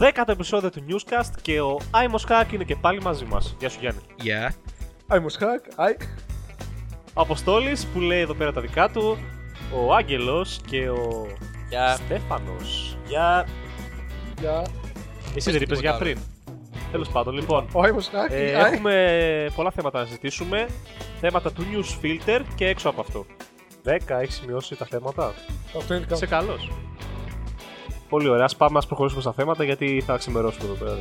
12ο επεισόδιο του Newscast και ο Άιμος Hack είναι και πάλι μαζί μας. Γεια σου Γιάννη. Γεια. Άιμος Χακ, αι. Ο Αποστόλης που λέει εδώ πέρα τα δικά του, ο Άγγελος και ο Γεια. Στέφανος. Γεια. Γεια. Εσύ δεν είπες τίποτα για πριν. Τέλος πάντων, λοιπόν. Ο Άιμος Χακ, Ε, αι. έχουμε πολλά θέματα να συζητήσουμε. Θέματα του news filter και έξω από αυτό. 10 έχεις σημειώσει τα θέματα. Αυτό είναι Είσαι καλός. Καλός. Πολύ ωραία. Ας πάμε να προχωρήσουμε στα θέματα γιατί θα ξημερώσουμε εδώ πέρα.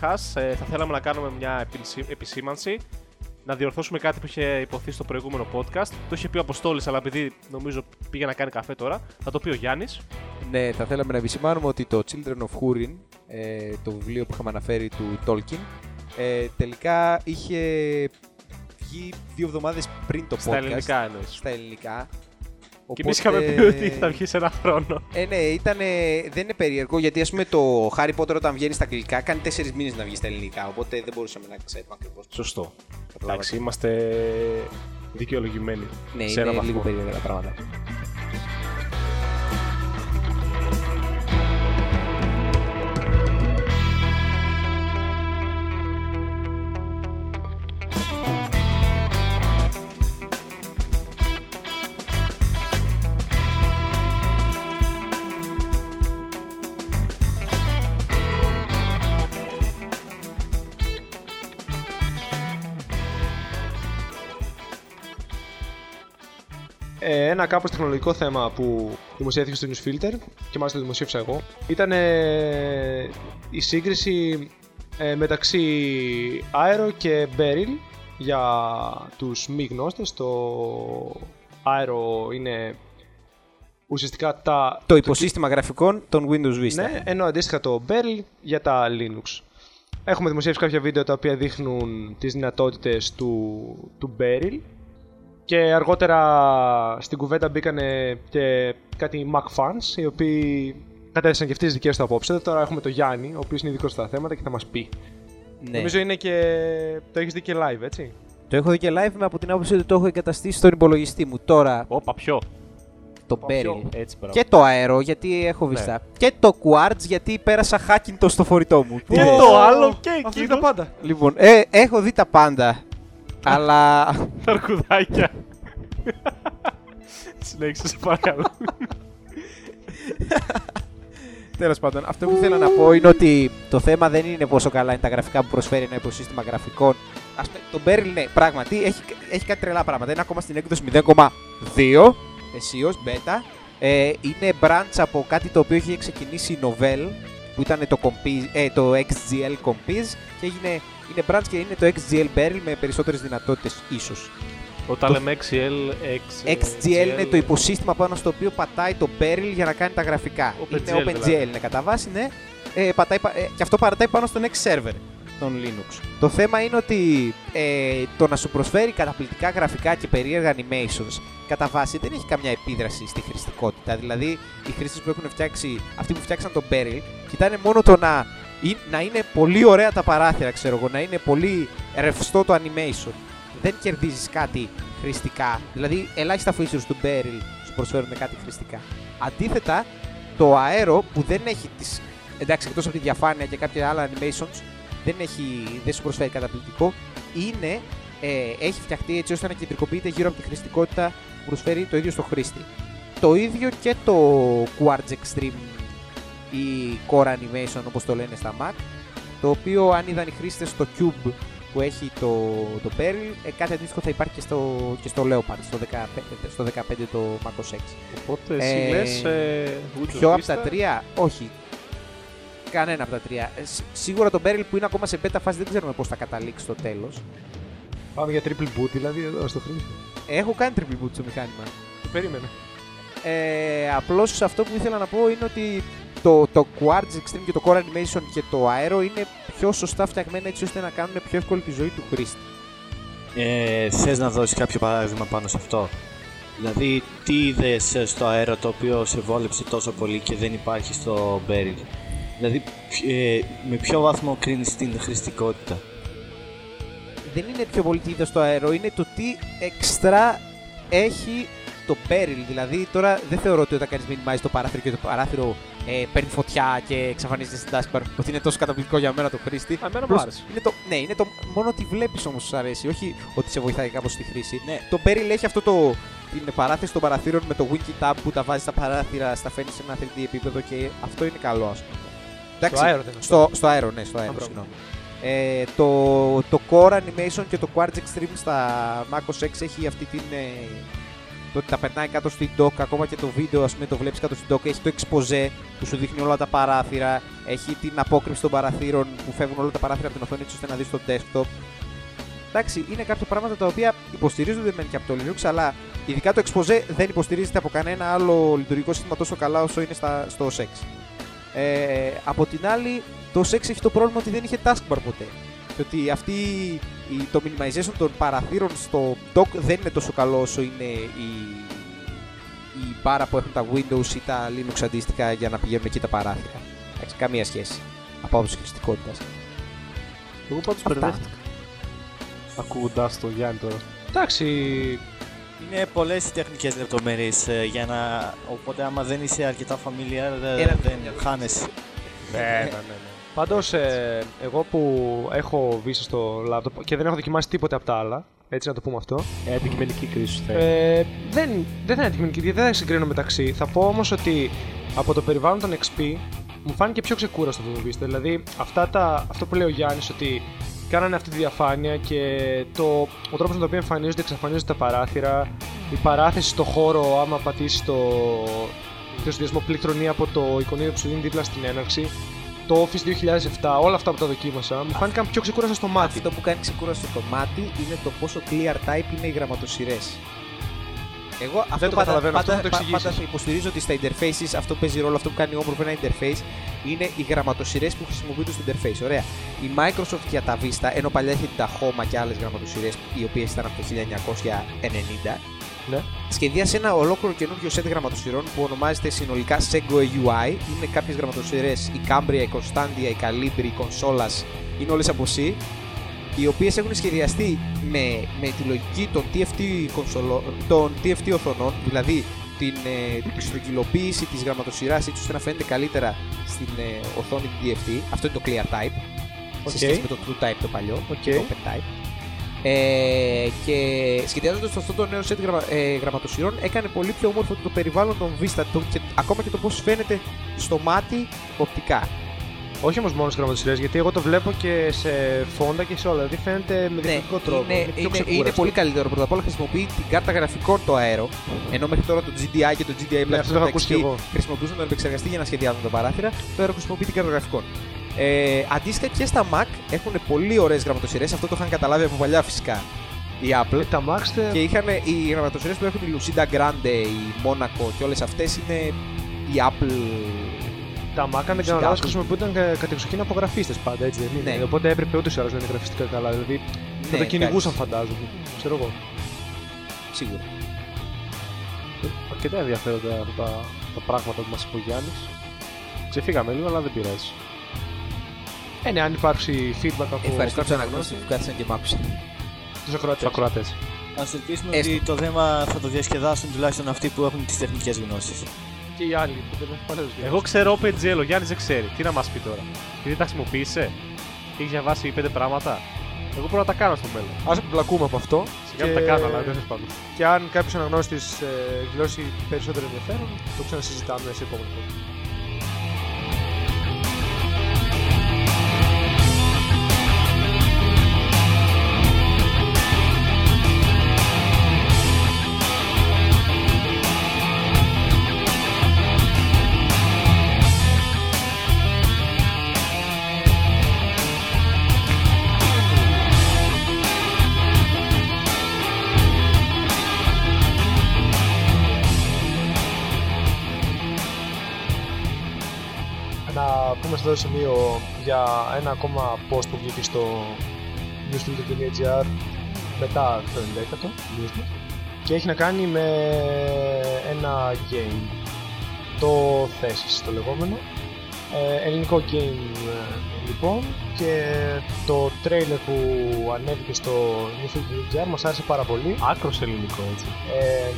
Καταρχάς, θα θέλαμε να κάνουμε μια επισή- επισήμανση. Να διορθώσουμε κάτι που είχε υποθεί στο προηγούμενο podcast. Το είχε πει ο Αποστόλης, αλλά επειδή νομίζω πήγε να κάνει καφέ τώρα, θα το πει ο Γιάννης. Ναι, θα θέλαμε να επισημάνουμε ότι το Children of Hurin, ε, το βιβλίο που είχαμε αναφέρει του Tolkien, ε, τελικά είχε βγει δύο εβδομάδες πριν το podcast. Στα ελληνικά εννοείς. Στα ελληνικά. Και εμείς είχαμε πει ότι θα βγει σε ένα χρόνο. Ε, ναι, ήτανε, δεν είναι περίεργο γιατί ας πούμε το Harry Potter όταν βγαίνει στα αγγλικά κάνει τέσσερις μήνες να βγει στα ελληνικά. Οπότε δεν μπορούσαμε να ξέρουμε ακριβώς. Σωστό. Καταλάβατε. Εντάξει, είμαστε δικαιολογημένοι. Ναι, σε ένα είναι βαθμό. λίγο περίεργα τα πράγματα. Ε, ένα κάπως τεχνολογικό θέμα που δημοσιεύθηκε στο Newsfilter και μάλιστα το δημοσίευσα εγώ ήταν ε, η σύγκριση ε, μεταξύ Aero και Beryl για τους μη γνώστες το Aero είναι ουσιαστικά τα Το υποσύστημα γραφικών των Windows Vista. Ναι, ενώ αντίστοιχα το Beryl για τα Linux. Έχουμε δημοσιεύσει κάποια βίντεο τα οποία δείχνουν τις δυνατότητες του, του Beryl και αργότερα στην κουβέντα μπήκαν και κάτι Mac fans οι οποίοι κατέθεσαν και αυτοί τις δικές του απόψεις. Τώρα έχουμε το Γιάννη, ο οποίος είναι ειδικός στα θέματα και θα μας πει. Ναι. Νομίζω είναι και... το έχεις δει και live, έτσι; Το έχω δει και live με από την άποψη ότι το έχω εγκαταστήσει στον υπολογιστή μου. Τώρα Όπα, ποιο; το ποιο; Beryl. Έτσι, μπράβο. Και το αέρο γιατί έχω βιστά. Και το Quartz γιατί πέρασα hacking στο φορητό μου. Τι Και λες; το άλλο και Αυτό είναι εκείνο. τα πάντα. Λοιπόν, ε, έχω δει τα πάντα. Αλλά Τα αρκουδάκια. Συνέχισε, σε παρακαλώ. τέλος πάντων, αυτό που θέλω να πω είναι ότι το θέμα δεν είναι πόσο καλά είναι τα γραφικά που προσφέρει ένα υποσύστημα γραφικών. Ας πούμε, το Beryl, ναι, πράγματι έχει, έχει κάτι τρελά πράγματα. Είναι ακόμα στην έκδοση 0,2 αισίως, beta. Ε, είναι branch από κάτι το οποίο είχε ξεκινήσει η Novell που ήταν το, Compiz, ε, το XGL Compiz και έγινε, είναι branch και είναι το XGL Beryl με περισσότερες δυνατότητες ίσως. Όταν λέμε XL, X, XGL είναι το υποσύστημα πάνω στο οποίο πατάει το Beryl για να κάνει τα γραφικά. OpenGL είναι OpenGL, δηλαδή. είναι κατά βάση, ναι. Ε, πατάει, πα- ε, και αυτό παρατάει πάνω στον X server των Linux. Το θέμα είναι ότι ε, το να σου προσφέρει καταπληκτικά γραφικά και περίεργα animations κατά βάση δεν έχει καμιά επίδραση στη χρηστικότητα. Δηλαδή, οι χρήστες που έχουν φτιάξει, αυτοί που φτιάξαν τον Beryl, κοιτάνε μόνο το να, ή- να είναι πολύ ωραία τα παράθυρα, ξέρω εγώ, να είναι πολύ ρευστό το animation. Δεν κερδίζεις κάτι χρηστικά. Δηλαδή, ελάχιστα features του Beryl σου προσφέρουν κάτι χρηστικά. Αντίθετα, το αέρο που δεν έχει τις... Εντάξει, εκτός από τη διαφάνεια και κάποια άλλα animations, δεν, έχει, δεν σου προσφέρει καταπληκτικό, είναι, ε, έχει φτιαχτεί έτσι ώστε να κεντρικοποιείται γύρω από τη χρηστικότητα που προσφέρει το ίδιο στο χρήστη. Το ίδιο και το Quartz Extreme ή Core Animation όπως το λένε στα Mac, το οποίο αν είδαν οι χρήστες στο Cube που έχει το, το Beryl, ε, κάτι αντίστοιχο θα υπάρχει και στο, και στο Leopard, στο 15, στο 15 το Mac OS X. Οπότε εσύ Ε, λες ε, Windows Ποιο από Vista; τα τρία, όχι. Κανένα από τα τρία. Ε, σ- σίγουρα το Beryl που είναι ακόμα σε beta φάση δεν ξέρουμε πώς θα καταλήξει στο τέλος. Πάμε για triple boot δηλαδή εδώ στο χρήσιμο. Έχω κάνει triple boot στο μηχάνημα. Το περίμενα. Ε, Απλώς αυτό που ήθελα να πω είναι ότι το, το Quartz Extreme και το Core Animation και το Aero είναι πιο σωστά φτιαγμένα έτσι ώστε να κάνουν πιο εύκολη τη ζωή του χρήστη. Ε, θες να δώσεις κάποιο παράδειγμα πάνω σε αυτό; Δηλαδή, τι είδε στο αέρα το οποίο σε βόλεψε τόσο πολύ και δεν υπάρχει στο Beryl; Δηλαδή, ε, με ποιο βαθμό κρίνεις την χρηστικότητα; Δεν είναι πιο πολύ τι είδα στο αέρο, είναι το τι εξτρά έχει το Beryl. Δηλαδή, τώρα δεν θεωρώ ότι όταν κάνεις minimize το παράθυρο και το παράθυρο ε, παίρνει φωτιά και εξαφανίζεται στην taskbar, ότι είναι τόσο καταπληκτικό για μένα το χρήστη. Α, εμένα μου Απλώς άρεσε. Είναι το, ναι, είναι το μόνο ότι βλέπεις όμως σου αρέσει, όχι ότι σε βοηθάει κάπως στη χρήση. Ναι. Το Beryl έχει αυτό το. την παράθεση των παραθύρων με το Winky Tab που τα βάζει στα παράθυρα, στα φέρνει σε ένα 3D επίπεδο και αυτό είναι καλό, ας πούμε. Εντάξει, αέρο δεν είναι στο, στο αέρο, ναι, στο αέρο, μπράβο. συγγνώμη. Ε, το, το Core Animation και το Quartz Extreme στα Mac OS X έχει αυτή την. Ε, το ότι τα περνάει κάτω στην dock, ακόμα και το βίντεο, ας πούμε, το βλέπεις κάτω στην dock, έχει το expose που σου δείχνει όλα τα παράθυρα, έχει την απόκρυψη των παραθύρων που φεύγουν όλα τα παράθυρα από την οθόνη έτσι ώστε να δεις το desktop. Εντάξει, είναι κάποια πράγματα τα οποία υποστηρίζονται μεν και από το Linux, αλλά ειδικά το expose δεν υποστηρίζεται από κανένα άλλο λειτουργικό σύστημα τόσο καλά όσο είναι στα, στο OS X. Ε, από την άλλη, το OS X έχει το πρόβλημα ότι δεν είχε taskbar ποτέ. Και ότι αυτή, η, το minimization των παραθύρων στο dock δεν είναι τόσο καλό όσο είναι η, η μπάρα που έχουν τα Windows ή τα Linux αντίστοιχα για να πηγαίνουν εκεί τα παράθυρα. Εντάξει, καμία σχέση από άποψη χρηστικότητας. Εγώ πάντως Αυτά. μπερδεύτηκα. Ακούγοντας το Γιάννη τώρα. Εντάξει, Είναι πολλές οι τεχνικές λεπτομέρειες ε, για να... Οπότε άμα δεν είσαι αρκετά familiar ε, Ένα- δεν χάνεσαι. Ναι, ναι, ναι. Ναι. Πάντως, ε, εγώ που έχω βίσεις στο λάπτοπ και δεν έχω δοκιμάσει τίποτε από τα άλλα, έτσι να το πούμε αυτό. Ε, αντικειμενική κρίση σου θέλει. Ε, δεν, δεν θα είναι αντικειμενική, γιατί δεν θα συγκρίνω μεταξύ. Θα πω όμως ότι από το περιβάλλον των XP μου φάνηκε πιο ξεκούραστο αυτό το βίστε. Δηλαδή, αυτά τα, αυτό που λέει ο Γιάννης, ότι κάνανε αυτή τη διαφάνεια και το, ο τρόπος με τον οποίο εμφανίζονται, εξαφανίζονται τα παράθυρα, η παράθεση στο χώρο, άμα πατήσεις το, το συνδυασμό πληκτρονία από το εικονίδιο που σου δίνει δίπλα στην έναρξη, το Office 2007, όλα αυτά που τα δοκίμασα, μου φάνηκαν πιο ξεκούραστα στο μάτι. Αυτό που κάνει ξεκούραστο στο μάτι είναι το πόσο clear type είναι οι γραμματοσυρές. Εγώ αυτό το πάντα, καταλαβαίνω, αυτό πάντα, να το πα- εξηγήσεις. πάντα υποστηρίζω ότι στα interfaces αυτό που παίζει ρόλο, αυτό που κάνει όμορφο ένα interface είναι οι γραμματοσυρές που χρησιμοποιούνται στο interface. Ωραία. Η Microsoft για τα Vista, ενώ παλιά είχε τα Homa και άλλες γραμματοσυρές οι οποίες ήταν από το 1990, Ναι. σχεδίασε ένα ολόκληρο καινούργιο set γραμματοσειρών που ονομάζεται συνολικά Segoe UI. Είναι κάποιες γραμματοσειρές, η Cambria, η Constantia, η Calibri, η Consolas, είναι όλες από C, οι οποίες έχουν σχεδιαστεί με, με τη λογική των TFT, κονσολο, των TFT οθονών, δηλαδή την, ε, τη στρογγυλοποίηση της γραμματοσειράς έτσι ώστε να φαίνεται καλύτερα στην ε, οθόνη του TFT. Αυτό είναι το Clear Type. OK. Σε σχέση με το True Type το παλιό, Οκ. το Open Type. Ε, και σχεδιάζοντας αυτό το νέο set γραμμα, ε, γραμματοσυρών, έκανε πολύ πιο όμορφο το περιβάλλον των Vista το, και ακόμα και το πώς φαίνεται στο μάτι οπτικά. Όχι όμως μόνος στι γραμματοσυρές, γιατί εγώ το βλέπω και σε φόντα και σε όλα. Δηλαδή φαίνεται με διαφορετικό τρόπο. Ναι, είναι, πιο είναι, είναι ξεκούραστο. πολύ καλύτερο. Πρώτα απ' όλα χρησιμοποιεί την κάρτα γραφικών το αέρο. Ενώ μέχρι τώρα το GDI και το GDI Ναι, αυτό το έχω Black ακούσει XP κι εγώ. χρησιμοποιούσαν τον επεξεργαστή για να σχεδιάζουν τα παράθυρα. Το αέρο χρησιμοποιεί την κάρτα γραφικών. Ε, αντίστοιχα και στα Mac έχουν πολύ ωραίες γραμματοσυρές. Αυτό το είχαν καταλάβει από παλιά φυσικά η Apple. Ε, τα Max τε- Και είχαν οι γραμματοσυρές που έχουν η Lucida Grande, η Monaco και όλες αυτές είναι η Apple. τα Mac, αν δεν κάνω λάθο, χρησιμοποιούνταν κα- κατεξοχήν απογραφίστες πάντα, έτσι δεν είναι. Ναι. Οπότε έπρεπε ούτως ή άλλως να είναι γραφιστικά καλά. Δηλαδή θα Ναι, το κυνηγούσαν, εντάξει, φαντάζομαι. Ξέρω εγώ. Σίγουρα. Αρκετά ενδιαφέροντα αυτά τα, τα πράγματα που μας είπε ο Γιάννης. Ξεφύγαμε λίγο, αλλά δεν πειράζει. Ε, ναι, αν υπάρξει feedback από. Ευχαριστώ του αναγνώστε που κάθισαν και μ' άκουσαν. Τους ακροατές. Τους ακροατές. Ας ελπίσουμε Έστω. ότι το θέμα θα το διασκεδάσουν τουλάχιστον αυτοί που έχουν τις τεχνικές γνώσεις. Και οι άλλοι που δεν έχουν παλαιούς Εγώ ξέρω OpenGL, ο Γιάννης δεν ξέρει. Τι να μας πει τώρα; Γιατί τα χρησιμοποίησε; Έχεις διαβάσει πέντε πράγματα; Εγώ μπορώ να τα κάνω στο μέλλον. Α μπλακούμε από αυτό. Σιγά μην τα κάνω, αλλά δεν θα πάντων. Και αν κάποιος αναγνώστη ε, εκδηλώσει περισσότερο ενδιαφέρον, το ξανασυζητάμε σε επόμενο podcast. πούμε σε αυτό το σημείο για ένα ακόμα post που βγήκε στο newsfilter.gr μετά το 11ο Newsfilter και έχει να κάνει με ένα game το θέσεις το λεγόμενο ε, ελληνικό game ε, λοιπόν και το trailer που ανέβηκε στο newsfilter.gr μας άρεσε πάρα πολύ Άκρος ελληνικό έτσι. ε,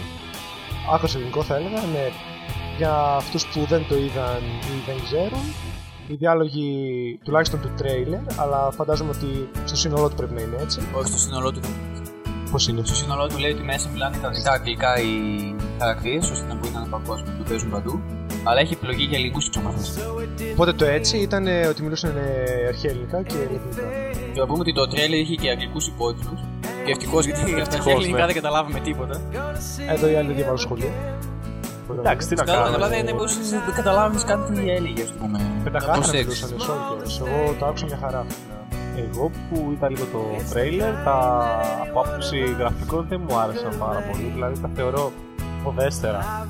άκρος ελληνικό θα έλεγα ναι. για αυτούς που δεν το είδαν ή δεν ξέρουν οι διάλογοι τουλάχιστον του τρέιλερ αλλά φαντάζομαι ότι στο σύνολό του πρέπει να είναι έτσι Όχι στο σύνολό του. πως είναι Στο σύνολό του λέει ότι μέσα μιλάνε κανονικά αγγλικά οι χαρακτήρες, ώστε να μπορεί να είναι παγκόσμιο που παίζουν παντού. Αλλά έχει επιλογή για ελληνικού εξωμαθεί. οπότε το έτσι ήταν ε, ότι μιλούσαν ε, αρχαία ελληνικά και ελληνικά Και να πούμε ότι το τρέλερ είχε και αγγλικούς υπότιτλους. Και ευτυχώς γιατί αυτά τα Ευτυχώς, ελληνικά ναι. δεν καταλάβαμε τίποτα. εδώ οι άλλοι δεν διαβάζουν σχολείο Εντάξει, τι να Καλά, κάνουμε. δηλαδή δεν μπορούσε να καταλάβεις καν τι έλεγε, ας πούμε. Πεντακάθαρα Το σεξ. μιλούσαν σε όλο καιρός. εγώ το άκουσα μια χαρά Εγώ που είδα λίγο το τρέιλερ, τα από άποψη γραφικών δεν μου άρεσαν πάρα πολύ. Δηλαδή τα θεωρώ οδέστερα.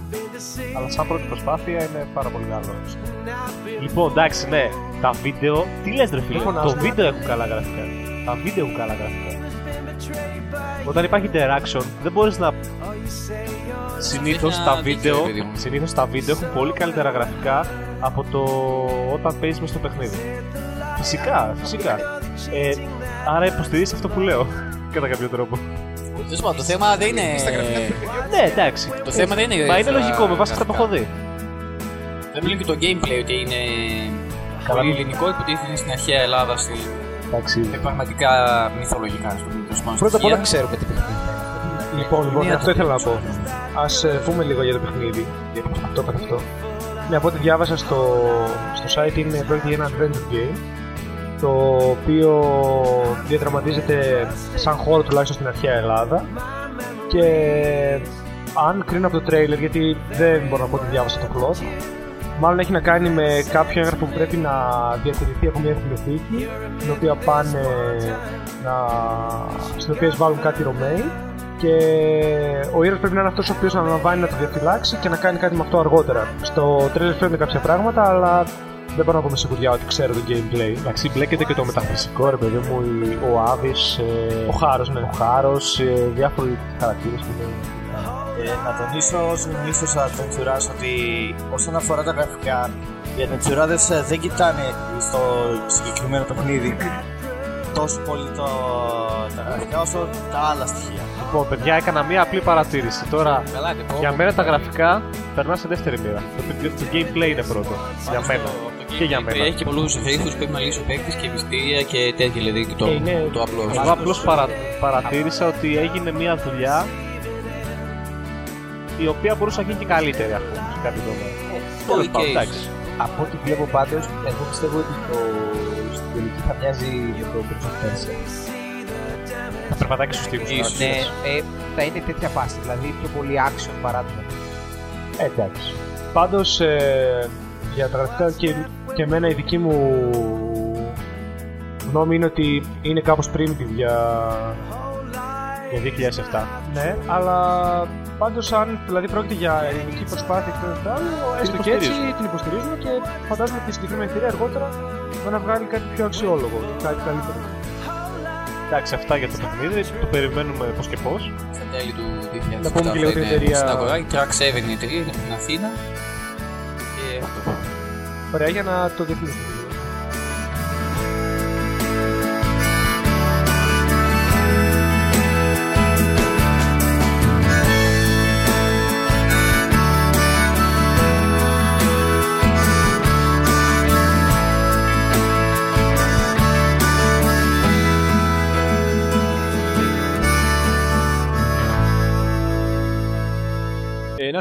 Αλλά σαν πρώτη προσπάθεια είναι πάρα πολύ καλό. Λοιπόν, εντάξει, ναι, τα βίντεο. Τι λες ρε φίλε, Δεν το φωνάζουμε. βίντεο έχουν καλά γραφικά. Τα βίντεο έχουν καλά γραφικά. Όταν υπάρχει interaction, δεν μπορείς να. Συνήθως ένα τα δίκιο, βίντεο, παιδί μου. συνήθως τα βίντεο έχουν πολύ καλύτερα γραφικά από το όταν παίζεις μες στο παιχνίδι. Φυσικά, φυσικά. Ε, άρα υποστηρίζεις αυτό που λέω. Κατά κάποιο τρόπο. Τέλος πάντων, το θέμα δεν είναι. Ναι, εντάξει. Το θέμα δεν είναι. Μα είναι στα λογικό με βάση αυτά που έχω γραφικά. δει. Δεν μιλάμε και το gameplay ότι είναι. Πολύ ελληνικό, υποτίθεται είναι στην αρχαία Ελλάδα, στη... Εντάξει. με πραγματικά μυθολογικά, ας πούμε. τέλος πάντων, Πρώτα απ' όλα στοιχεία. ξέρουμε τι παιχνίδι είναι. Λοιπόν, λοιπόν, Ναι, αυτό το ήθελα να πω. πιστεύω. Α πούμε λίγο για το παιχνίδι. Γιατί αυτό καθ' αυτό. Ναι, από ό,τι διάβασα στο, στο site είναι πρόκειται για ένα adventure game το οποίο διαδραματίζεται σαν χώρο τουλάχιστον στην αρχαία Ελλάδα και αν κρίνω από το trailer γιατί δεν μπορώ να πω ότι διάβασα το plot μάλλον έχει να κάνει με κάποιο έγγραφο που πρέπει να διατηρηθεί από μια βιβλιοθήκη την οποία πάνε να... στην οποία βάλουν κάτι Ρωμαίοι και ο ήρωας πρέπει να είναι αυτός ο οποίος αναλαμβάνει να το διαφυλάξει και να κάνει κάτι με αυτό αργότερα. Στο τρέλερ φαίνονται κάποια πράγματα, αλλά δεν μπορώ να πω με σιγουριά ότι ξέρω το gameplay. Εντάξει, μπλέκεται και το μεταφυσικό ρε παιδί μου, η- ο Άβη, Ο Χάρος, ναι. ο Χάρος, διάφοροι χαρακτήρες που είναι. Ε, να τονίσω ως μίσος adventurάς ότι όσον αφορά τα γραφικά, οι adventurάδες ε, δεν κοιτάνε στο συγκεκριμένο παιχνίδι τόσο πολύ το, τα γραφικά όσο τα άλλα στοιχεία. Λοιπόν, παιδιά, έκανα μία απλή παρατήρηση. Τώρα, Καλά, δεν για μένα τα γραφικά περνά σε δεύτερη μοίρα. Το, το gameplay είναι πρώτο. Για μένα. Και για μένα. Έχει και πολλούς εφήχου που πρέπει να λύσει ο παίκτη και μυστήρια και τέτοια. Δηλαδή και το, Και είναι- το απλό. Εγώ απλώς παρα, παρατήρησα ότι έγινε μία δουλειά η οποία μπορούσε να γίνει και καλύτερη ας πούμε, σε κάποιο τομέα. Τέλος Okay. πάντων, εντάξει. Από ό,τι βλέπω πάντως, εγώ πιστεύω ότι το στην τελική θα μοιάζει με το Prince of Persia. Θα περπατάκι στους τοίχου. Ίσως. Ναι, ε, θα είναι τέτοια φάση, δηλαδή πιο πολύ action παρά το. Εντάξει. Πάντως, ε, για τα γραφικά και, και εμένα η δική μου γνώμη είναι ότι είναι κάπως primitive για... Για 2007. Ναι, αλλά πάντως αν δηλαδή πρόκειται για ελληνική προσπάθεια και το άλλο, έστω και έτσι υποστηρίζουμε. την υποστηρίζουμε και φαντάζομαι ότι η συγκεκριμένη εταιρεία αργότερα θα να βγάλει κάτι πιο αξιόλογο, κάτι καλύτερο. Εντάξει, αυτά για το παιχνίδι. Το περιμένουμε πώς και πώς. Στα τέλη του 2007 Να πούμε και λίγο την είναι εταιρεία- Στην αγορά, η Track 7 είναι η εταιρεία, είναι στην Αθήνα. Και αυτό. Ωραία, για να το διευθύνουμε.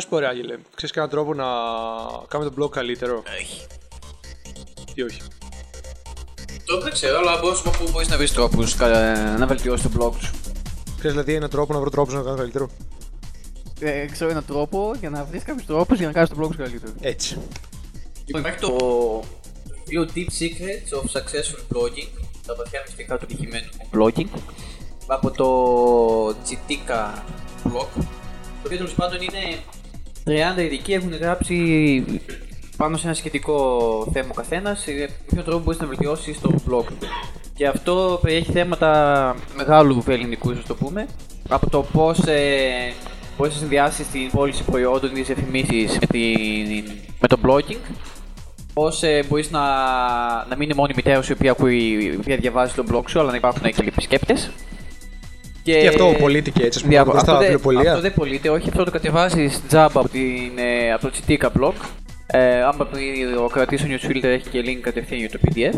Πω ρε Άγγελε, ξέρεις κανέναν τρόπο να κάνουμε τον blog καλύτερο; Έχει. Ή όχι; Το δεν ξέρω, αλλά μπορείς να πω μπορείς να βρεις τρόπους κα- να βελτιώσεις το blog σου. Ξέρεις δηλαδή έναν τρόπο να βρω τρόπους να το κάνω καλύτερο; Ε, ξέρω έναν τρόπο για να βρεις κάποιους τρόπους για να κάνεις το blog σου καλύτερο. Έτσι. Λοιπόν, υπάρχει το βιβλίο Deep Secrets of Successful Blogging, τα βαθιά μυστικά του πετυχημένου blogging, από το Chitika blog, το οποίο τέλος πάντων είναι 30 ειδικοί έχουν γράψει πάνω σε ένα σχετικό θέμα ο καθένας, με ποιο τρόπο μπορείς να βελτιώσεις το blog του. Και αυτό περιέχει θέματα μεγάλου ελληνικού, α το πούμε. Από το πώς ε, μπορείς να συνδυάσεις την πώληση προϊόντων ή τις διαφημίσεις με, την- με το blogging. Πώς ε, μπορείς να, να μην είναι μόνο η μητέρας σου η οποία, ακούει, η οποία διαβάζει το blog σου, αλλά να υπάρχουν και επισκέπτε. Και αυτό πωλείται έτσι, ας πούμε, Διάβα- κοντά στα αυτό, δεν- βιβλιοπωλεία. αυτό δεν πωλείται, όχι, αυτό το κατεβάζει τζάμπα από, την, ε, από το Chitika blog. Ε, άμα το κρατήσει ο newsfilter έχει και link κατευθείαν για το PDF.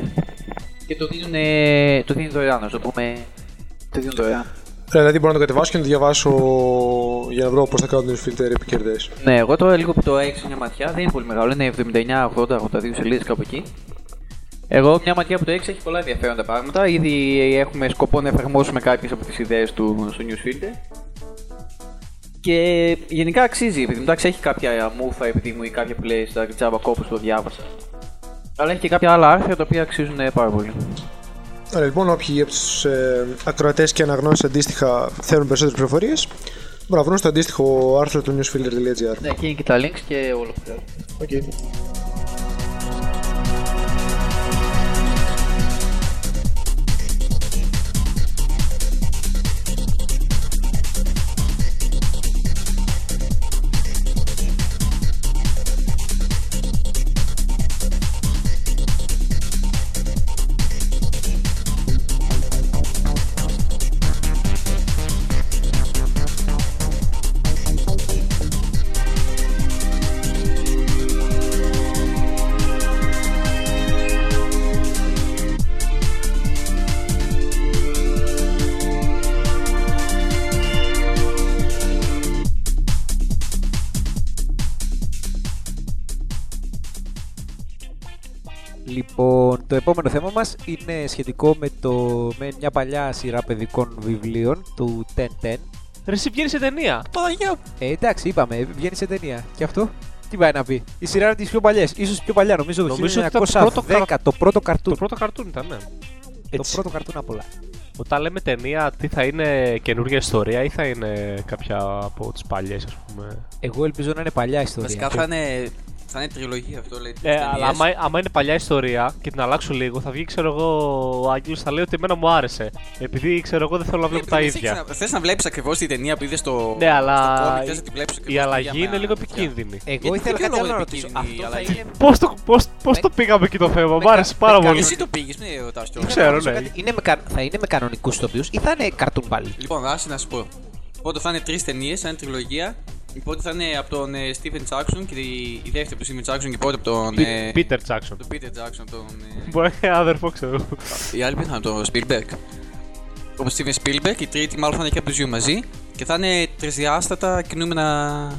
Και το δίνουν, ε, το δίνουν δωρεάν, να το πούμε. Το δίνουν δωρεάν. Δηλαδή μπορώ να το κατεβάσω και να το διαβάσω για να βρω πώς θα κάνω το newsfilter επικερδέ. Ναι, εγώ τώρα λίγο που το έριξα μια ματιά, δεν είναι πολύ μεγάλο, είναι 79, 80, 82 σελίδες κάπου εκεί. Εγώ μια ματιά που το έριξα έχει πολλά ενδιαφέροντα πράγματα. Ήδη έχουμε σκοπό να εφαρμόσουμε κάποιες από τις ιδέες του στο newsfilter. Και γενικά αξίζει, επειδή εντάξει έχει κάποια μούφα επειδή μου ή κάποια plays στα Java κόπους που το διάβασα. Αλλά έχει και κάποια άλλα άρθρα τα οποία αξίζουν ε, πάρα πολύ. Άρα λοιπόν, όποιοι από τους ε, ακροατές και αναγνώσεις αντίστοιχα θέλουν περισσότερες πληροφορίες, μπορούν να βρουν στο αντίστοιχο άρθρο του newsfilter.gr. Ναι, εκεί είναι και τα links και όλο αυτό. Okay. Λοιπόν, το επόμενο θέμα μας είναι σχετικό με, το, με μια παλιά σειρά παιδικών βιβλίων του 1010. Ρε, εσύ βγαίνεις σε ταινία. Παναγία. Ε, εντάξει, είπαμε, βγαίνει σε ταινία. Και αυτό τι πάει να πει. Η σειρά είναι τις πιο παλιές, ίσως πιο παλιά, νομίζω, το Νομίζω ότι ήταν το 1910, πρώτο το πρώτο καρτούν. Το πρώτο καρτούν ήταν, ναι. Το Έτσι. πρώτο καρτούν απ' όλα. Όταν λέμε ταινία, τι θα είναι καινούργια ιστορία ή θα είναι κάποια από τις παλιές, ας πούμε; Εγώ ελπίζω να είναι παλιά ιστορία. Βασικά θα είναι, θα είναι τριλογία αυτό, λέει. τις Ε, ταινίες. αλλά άμα, άμα είναι παλιά ιστορία και την αλλάξω λίγο, θα βγει, ξέρω εγώ, ο Άγγελος θα λέει ότι εμένα μου άρεσε. Επειδή, ξέρω εγώ, δεν θέλω να βλέπω τα ίδια. Θες να βλέπεις ακριβώς τη ταινία που είδες στο. Ναι, αλλά στο κόμικ, θες να τη βλέπεις Η ακριβώς αλλαγή την ίδια είναι με λίγο ματιά. επικίνδυνη. Εγώ Γιατί ήθελα ποιο κάτι λόγο άλλο να είναι ρωτήσω. επικίνδυνη η Αυτό θα αλλαγή; είναι. Πώς το, πώς, πώς το πήγαμε εκεί το θέμα, μου άρεσε πάρα πολύ. Εσύ το πήγες, μην ρωτά κιόλα. Ξέρω, ρωτήσω ναι. κάτι. Είναι με, κα- θα είναι με κανονικούς ηθοποιού ή θα είναι καρτούν πάλι; Λοιπόν, άσε να σου πω. Οπότε θα είναι τρεις ταινίες, θα είναι τριλογία. Η πρώτη θα είναι από τον ε, Stephen Jackson και η, η δεύτερη από τον Stephen Jackson και η πρώτη από τον. ε, Peter Jackson. τον Peter Jackson. Τον, ε, Μπορεί να είναι αδερφό, ξέρω. η άλλη ποια θα είναι τον Spielberg. Ο Steven Spielberg, η τρίτη μάλλον θα είναι και από τους δύο μαζί και θα είναι τρισδιάστατα κινούμενα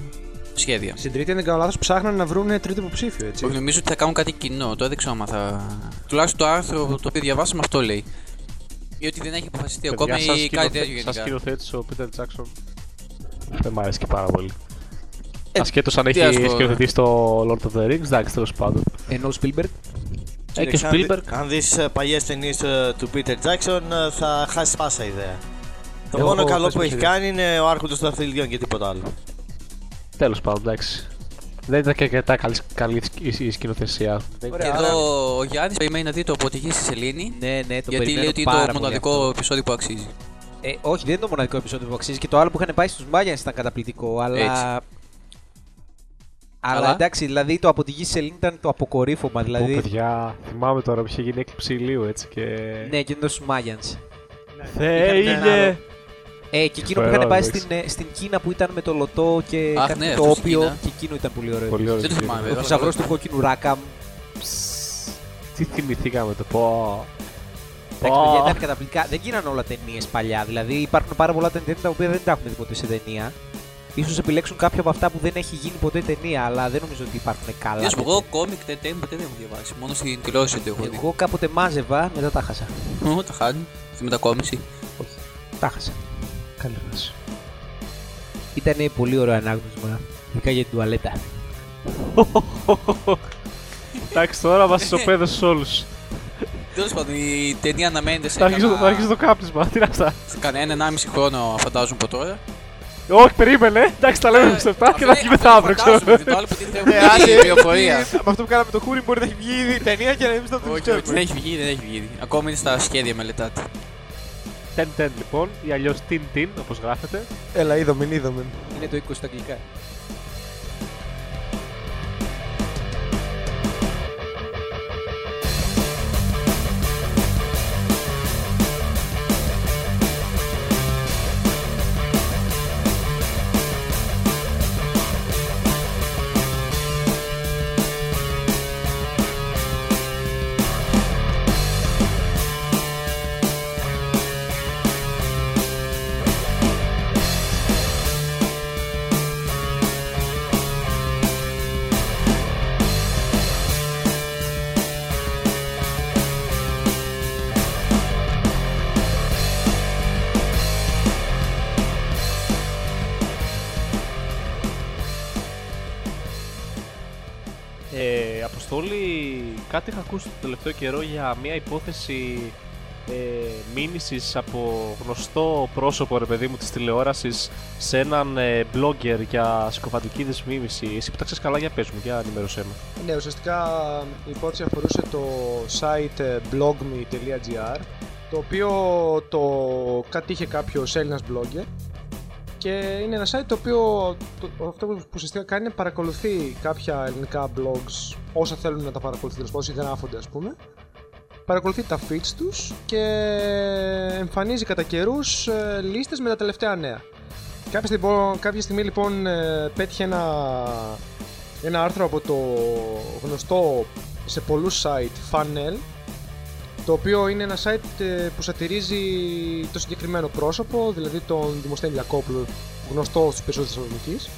σχέδια. Στην τρίτη, αν δεν κάνω λάθο, ψάχναν να βρουν τρίτο υποψήφιο, έτσι. Όχι, νομίζω ότι θα κάνουν κάτι κοινό. Τώρα δεν ξέρω αν θα. Τουλάχιστον το άρθρο το οποίο διαβάσαμε αυτό λέει. Ή ότι δεν έχει αποφασιστεί ακόμα ή κάτι τέτοιο Σαν γενικά. σκηνοθέτη ο Peter Jackson. Δεν μ' αρέσει και πάρα πολύ. Ε, Ασχέτως αν τι να σου έχει πω. σκηνοθετήσει το Lord of the Rings, εντάξει, τέλος πάντων. Ενώ ο Spielberg. Ε, και ο Κοίταξε, αν δει- Spielberg. Αν δεις παλιές ταινίες του Peter Jackson, ε, θα χάσεις πάσα ιδέα. Το Εγώ μόνο έχω καλό χάσει που έχει πάσα κάνει είναι ο Άρχοντας των Δαχτυλιδιών και τίποτα άλλο. Τέλος πάντων, εντάξει. Δεν ήταν και αρκετά καλή, καλή η- η σκηνοθεσία. Δεν- Και εδώ ο Γιάννης περιμένει να δει το αποτυχή στη σελήνη. Ναι, ναι, το γιατί περιμένω λέει ότι είναι πάρα το πολύ μοναδικό αυτό. επεισόδιο που αξίζει. Ε, όχι, δεν είναι το μοναδικό επεισόδιο που αξίζει. Και το άλλο που είχαν πάει στους Μάγιαν ήταν καταπληκτικό. Αλλά. Έτσι. Αλλά, Αλλά; εντάξει, δηλαδή το από τη γη σελήνη ήταν το αποκορύφωμα. Πω, Δηλαδή. παιδιά, θυμάμαι τώρα που είχε γίνει έκλειψη ηλίου έτσι και. Ναι, και ήταν στους Μάγιαν. Θέλει! Ε, και εκείνο που Φερό, είχαν πάει εντάξει. στην, ε, στην Κίνα που ήταν με το λωτό και Αχ, κάτι ναι, το αυτός στην όπιο. Κίνα. Και εκείνο ήταν πολύ ωραίο. Πολύ ωραίο. Δεν το θυμάμαι, Ο βέβαια. θησαυρός του κόκκινου Ράκαμ. Τι θυμηθήκαμε το πω. Εντάξει, Ω. παιδιά, ήταν καταπληκτικά. Δεν γίνανε όλα ταινίες παλιά. Δηλαδή υπάρχουν πάρα πολλά ταινία τα οποία δεν τα έχουμε δει ποτέ σε ταινία. Ίσως επιλέξουν κάποια από αυτά που δεν έχει γίνει ποτέ ταινία, αλλά δεν νομίζω ότι υπάρχουν καλά. Να σου πω, τέτοια. εγώ κόμικ τετέμ ποτέ δεν έχω διαβάσει. Μόνο στην τηλεόραση το έχω δει. Εγώ κάποτε μάζευα, μετά τα χάσα. Ω, Τα χάνει. Στη μετακόμιση. Τα χάσα. Καλή φάση. Ήταν πολύ ωραίο ανάγνωσμα. Ειδικά για την τουαλέτα. Εντάξει, τώρα μας ισοπαίδωσε όλους. Τέλος πάντων, η ταινία αναμένεται σε Θα αρχίσει κανένα- θα αρχίσει το κάπνισμα. Τι είναι αυτά; σε κανένα 1,5 χρόνο, φαντάζομαι από τώρα. Όχι, περίμενε. Εντάξει, τα λέμε στο 7 και θα βγει μεθαύριο, ξέρω. Φαντάζομαι, Το άλλο που τίθεται Ε, άντε, έχουμε πληροφορία. Με αυτό που κάναμε το χούρι μπορεί να έχει βγει ήδη η ταινία και να εμεί το Όχι, όχι, ξέρουμε. δεν έχει βγει, δεν έχει βγει. Ακόμα είναι στα σχέδια μελετάτε. 10-10 λοιπόν, ή αλλιώς Tin Tin, όπως γράφεται. Έλα, είδαμε, είδαμε. Είναι το 20 στα αγγλικά. Ακούσει το τελευταίο καιρό για μια υπόθεση ε, μήνυσης από γνωστό πρόσωπο ρε παιδί μου της τηλεόρασης σε έναν ε, blogger για συκοφαντική δεσμήμιση. Εσύ που τα ξέρεις καλά για πες μου, για ενημέρωσέ με. Ναι, ουσιαστικά η υπόθεση αφορούσε το site ε, blogme.gr το οποίο το κατήχε κάποιος Έλληνας blogger και είναι ένα site το οποίο το, αυτό που ουσιαστικά κάνει είναι παρακολουθεί κάποια ελληνικά blogs όσα θέλουν να τα παρακολουθεί τέλος πάντων συγγράφονται ας πούμε. Παρακολουθεί τα feeds τους και εμφανίζει κατά καιρούς ε, λίστες με τα τελευταία νέα. Κάποια στιγμή, λοιπόν- κάποια στιγμή λοιπόν ε, πέτυχε ένα ένα άρθρο από το γνωστό σε πολλούς site Funnel το οποίο είναι ένα site ε, που σατυρίζει το συγκεκριμένο πρόσωπο, δηλαδή τον Δημοσθένη Λιακόπουλο, γνωστό στους περισσότερους Θεσσαλονικής.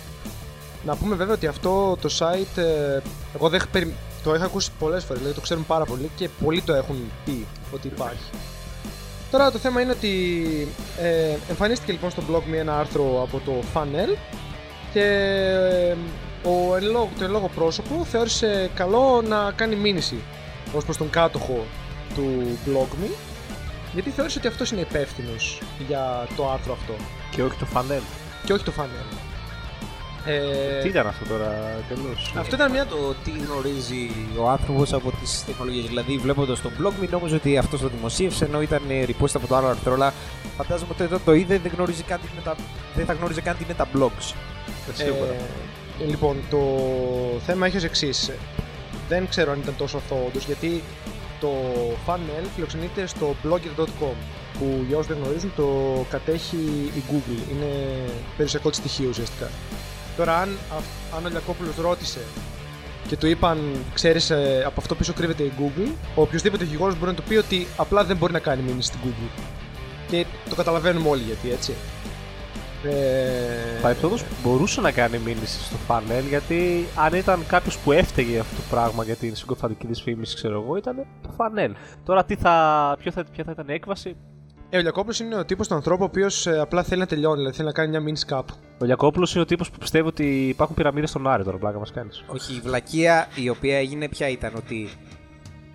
Να πούμε βέβαια ότι αυτό το site, ε, εγώ δεν, είχα περι- το είχα ακούσει πολλές φορές, δηλαδή το ξέρουν πάρα πολύ και πολλοί το έχουν πει ότι υπάρχει. Τώρα το θέμα είναι ότι ε, εμφανίστηκε λοιπόν στο blog μου ένα άρθρο από το Funnel και ε, ο εν λόγω, το εν λόγω πρόσωπο θεώρησε καλό να κάνει μήνυση ως προς τον κάτοχο του blog me γιατί θεώρησε ότι αυτός είναι υπεύθυνος για το άρθρο αυτό Και όχι το φανέλ. και όχι το Funnel. Ε, Τι ήταν αυτό τώρα, τελώς. αυτό ήταν μια... το τι γνωρίζει ο άνθρωπος από τις τεχνολογίες. Δηλαδή, βλέποντας τον blog, μην νόμιζε ότι αυτός το δημοσίευσε ενώ ήταν ε, repost από το άλλο άρθρο. Αλλά φαντάζομαι ότι όταν το είδε δεν, γνωρίζει καν τι είναι τα, δεν θα γνώριζε καν τι είναι τα blogs. Σίγουρα. Ε, λοιπόν, το θέμα έχει ως εξής. Δεν ξέρω αν ήταν τόσο αθώο όντως, γιατί το funnel φιλοξενείται στο blogger.com που για όσους δεν γνωρίζουν το κατέχει η Google. Είναι περιουσιακό της στοιχείο ουσιαστικά. Τώρα αν, αυ- αν ο Λιακόπουλος ρώτησε και του είπαν, ξέρεις, ε, από αυτό πίσω κρύβεται η Google, ο οποιοδήποτε γηγόρος μπορεί να του πει ότι απλά δεν μπορεί να κάνει μήνυση στην Google. Και το καταλαβαίνουμε όλοι γιατί, έτσι. Ε, Παρεπτόντω μπορούσε να κάνει μήνυση στο φανέλ γιατί αν ήταν κάποιος που έφταιγε αυτό το πράγμα για την συγκοφαντική δυσφήμιση, ξέρω εγώ, ήταν το φανέλ. Τώρα τι θα, ποιο θα, ποια θα ήταν η έκβαση; Ε, ο Λιακόπουλος είναι ο τύπος του ανθρώπου ο οποίος απλά θέλει να τελειώνει, δηλαδή θέλει να κάνει μια μήνυση κάπου. Ο Λιακόπουλος είναι ο τύπος που πιστεύει ότι υπάρχουν πυραμίδες στον Άρη τώρα, πλάκα μας κάνεις. Όχι, η βλακεία η οποία έγινε πια ήταν ότι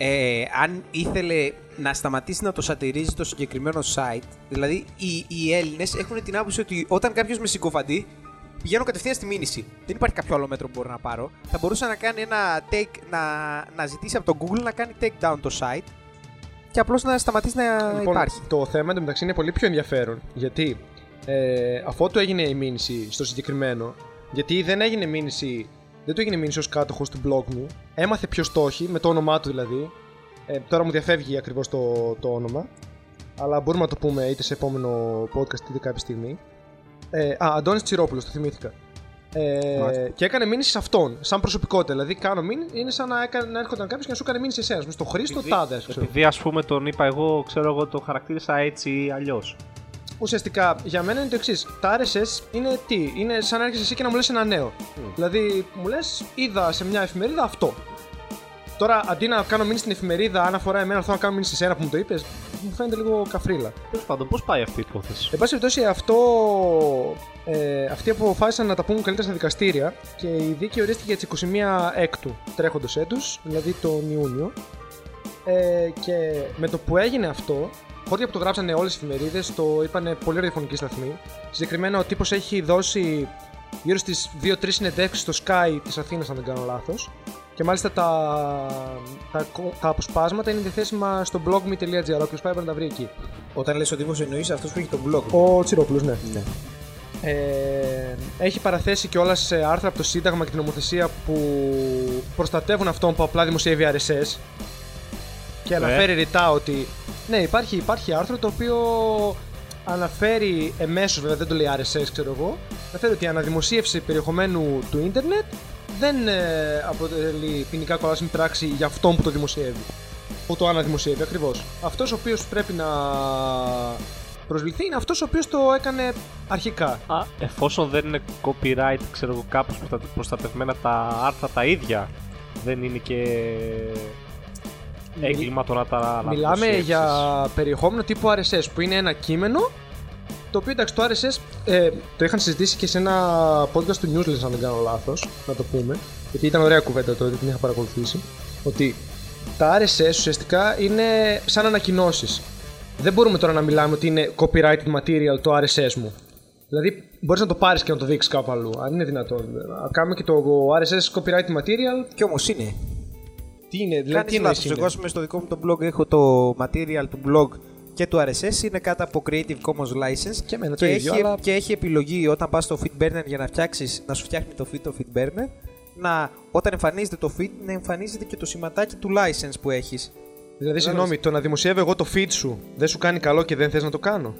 ε, αν ήθελε να σταματήσει να το σατυρίζει το συγκεκριμένο site, δηλαδή οι, οι Έλληνες έχουν την άποψη ότι όταν κάποιος με συγκοφαντεί, πηγαίνω κατευθείαν στη μήνυση. Δεν υπάρχει κάποιο άλλο μέτρο που μπορώ να πάρω. Θα μπορούσα να κάνει ένα take, να, να ζητήσει από το Google να κάνει take down το site και απλώς να σταματήσει να λοιπόν, υπάρχει. το θέμα εντωμεταξύ είναι πολύ πιο ενδιαφέρον. Γιατί ε, αφότου έγινε η μήνυση στο συγκεκριμένο, γιατί δεν έγινε μήνυση, δεν του έγινε μήνυση ως κάτοχος του blog μου, έμαθε ποιος το έχει, με το όνομά του δηλαδή. Ε, τώρα μου διαφεύγει ακριβώς το, το όνομα, αλλά μπορούμε να το πούμε είτε σε επόμενο podcast είτε κάποια στιγμή. Ε, α, Αντώνης Τσιρόπουλος, το θυμήθηκα. Ε, Μάλιστα. και έκανε μήνυση σε αυτόν, σαν προσωπικότητα. Δηλαδή, κάνω μήνυση, είναι σαν να, έκανε, να έρχονταν κάποιος και να σου έκανε μήνυση σε εσένα. Στο Χρήστο Τάδε, ας ξέρω. Επειδή ας πούμε τον είπα εγώ, ξέρω εγώ, το χαρακτήρισα έτσι ή αλλιώς. Ουσιαστικά για μένα είναι το εξής. Τα RSS είναι τι, είναι σαν να έρχεσαι εσύ και να μου λες ένα νέο. Δηλαδή, μου λες, είδα σε μια εφημερίδα αυτό. Τώρα, αντί να κάνω μήνυση στην εφημερίδα, αν αφορά εμένα, θέλω να κάνω μήνυση σε εσένα που μου το είπες, μου φαίνεται λίγο καφρίλα. Τέλος πάντων, πώς πάει αυτή η υπόθεση; Εν πάση περιπτώσει, αυτό. Ε, αυτοί αποφάσισαν να τα πούν καλύτερα στα δικαστήρια και η δίκη ορίστηκε για τι 21 έκτου τρέχοντος έτους, δηλαδή τον Ιούνιο. Ε, και με το που έγινε αυτό, χώρια που το γράψανε όλες οι εφημερίδες, το είπαν πολύ ραδιοφωνικοί σταθμοί. Συγκεκριμένα ο τύπος έχει δώσει γύρω στις 2-3 συνεντεύξεις στο Sky της Αθήνας, αν δεν κάνω λάθος. Και μάλιστα τα, τα, τα αποσπάσματα είναι διαθέσιμα στο blogme.gr. Όποιος πάει μπορεί να τα βρει εκεί. Όταν λες ο τύπος εννοείς αυτός που έχει το blog. Ο Τσιρόπουλος, ναι. Ναι. Ε, έχει παραθέσει κιόλας άρθρα από το Σύνταγμα και την νομοθεσία που προστατεύουν αυτόν που απλά δημοσιεύει RSS. Και αναφέρει ρητά ότι. Ναι, υπάρχει, υπάρχει άρθρο το οποίο αναφέρει εμέσως, βέβαια δεν το λέει RSS, ξέρω εγώ. Αναφέρει ότι η αναδημοσίευση περιεχομένου του ίντερνετ δεν ε, αποτελεί ποινικά κολάσιμη πράξη για αυτόν που το δημοσιεύει. Που το αναδημοσιεύει ακριβώς. Αυτός ο οποίος πρέπει να προσβληθεί είναι αυτός ο οποίος το έκανε αρχικά. Α, εφόσον δεν είναι copyright, ξέρω εγώ, κάπως προστα- προστατευμένα τα άρθρα τα ίδια, δεν είναι και έγκλημα το να τα Μιλάμε αναδημοσιεύσεις. για περιεχόμενο τύπου RSS που είναι ένα κείμενο το οποίο εντάξει το RSS ες, το είχαν συζητήσει και σε ένα podcast του Newsletter αν δεν κάνω λάθος να το πούμε γιατί ήταν ωραία κουβέντα τότε την είχα παρακολουθήσει ότι τα RSS ουσιαστικά είναι σαν ανακοινώσεις. Δεν μπορούμε τώρα να μιλάμε ότι είναι copyrighted material το RSS μου. Δηλαδή, μπορείς να το πάρεις και να το δείξεις κάπου αλλού, αν είναι δυνατόν. Να κάνουμε και το RSS copyrighted material. Κι όμως είναι. Τι είναι, δηλαδή, Κάνεις τι εννοείς λάθος. είναι; Εγώ ας πούμε, στο δικό μου το blog έχω το material του blog και του RSS είναι κάτω από Creative Commons License Και εμένα το και, ίδιο, έχει, αλλά- και έχει επιλογή όταν πας στο FeedBurner για να φτιάξεις, να σου φτιάχνει το feed το FeedBurner να όταν εμφανίζεται το feed να εμφανίζεται και το σηματάκι του license που έχεις. Δηλαδή, συγγνώμη, το να δημοσιεύω εγώ το feed σου δεν σου κάνει καλό και δεν θες να το κάνω;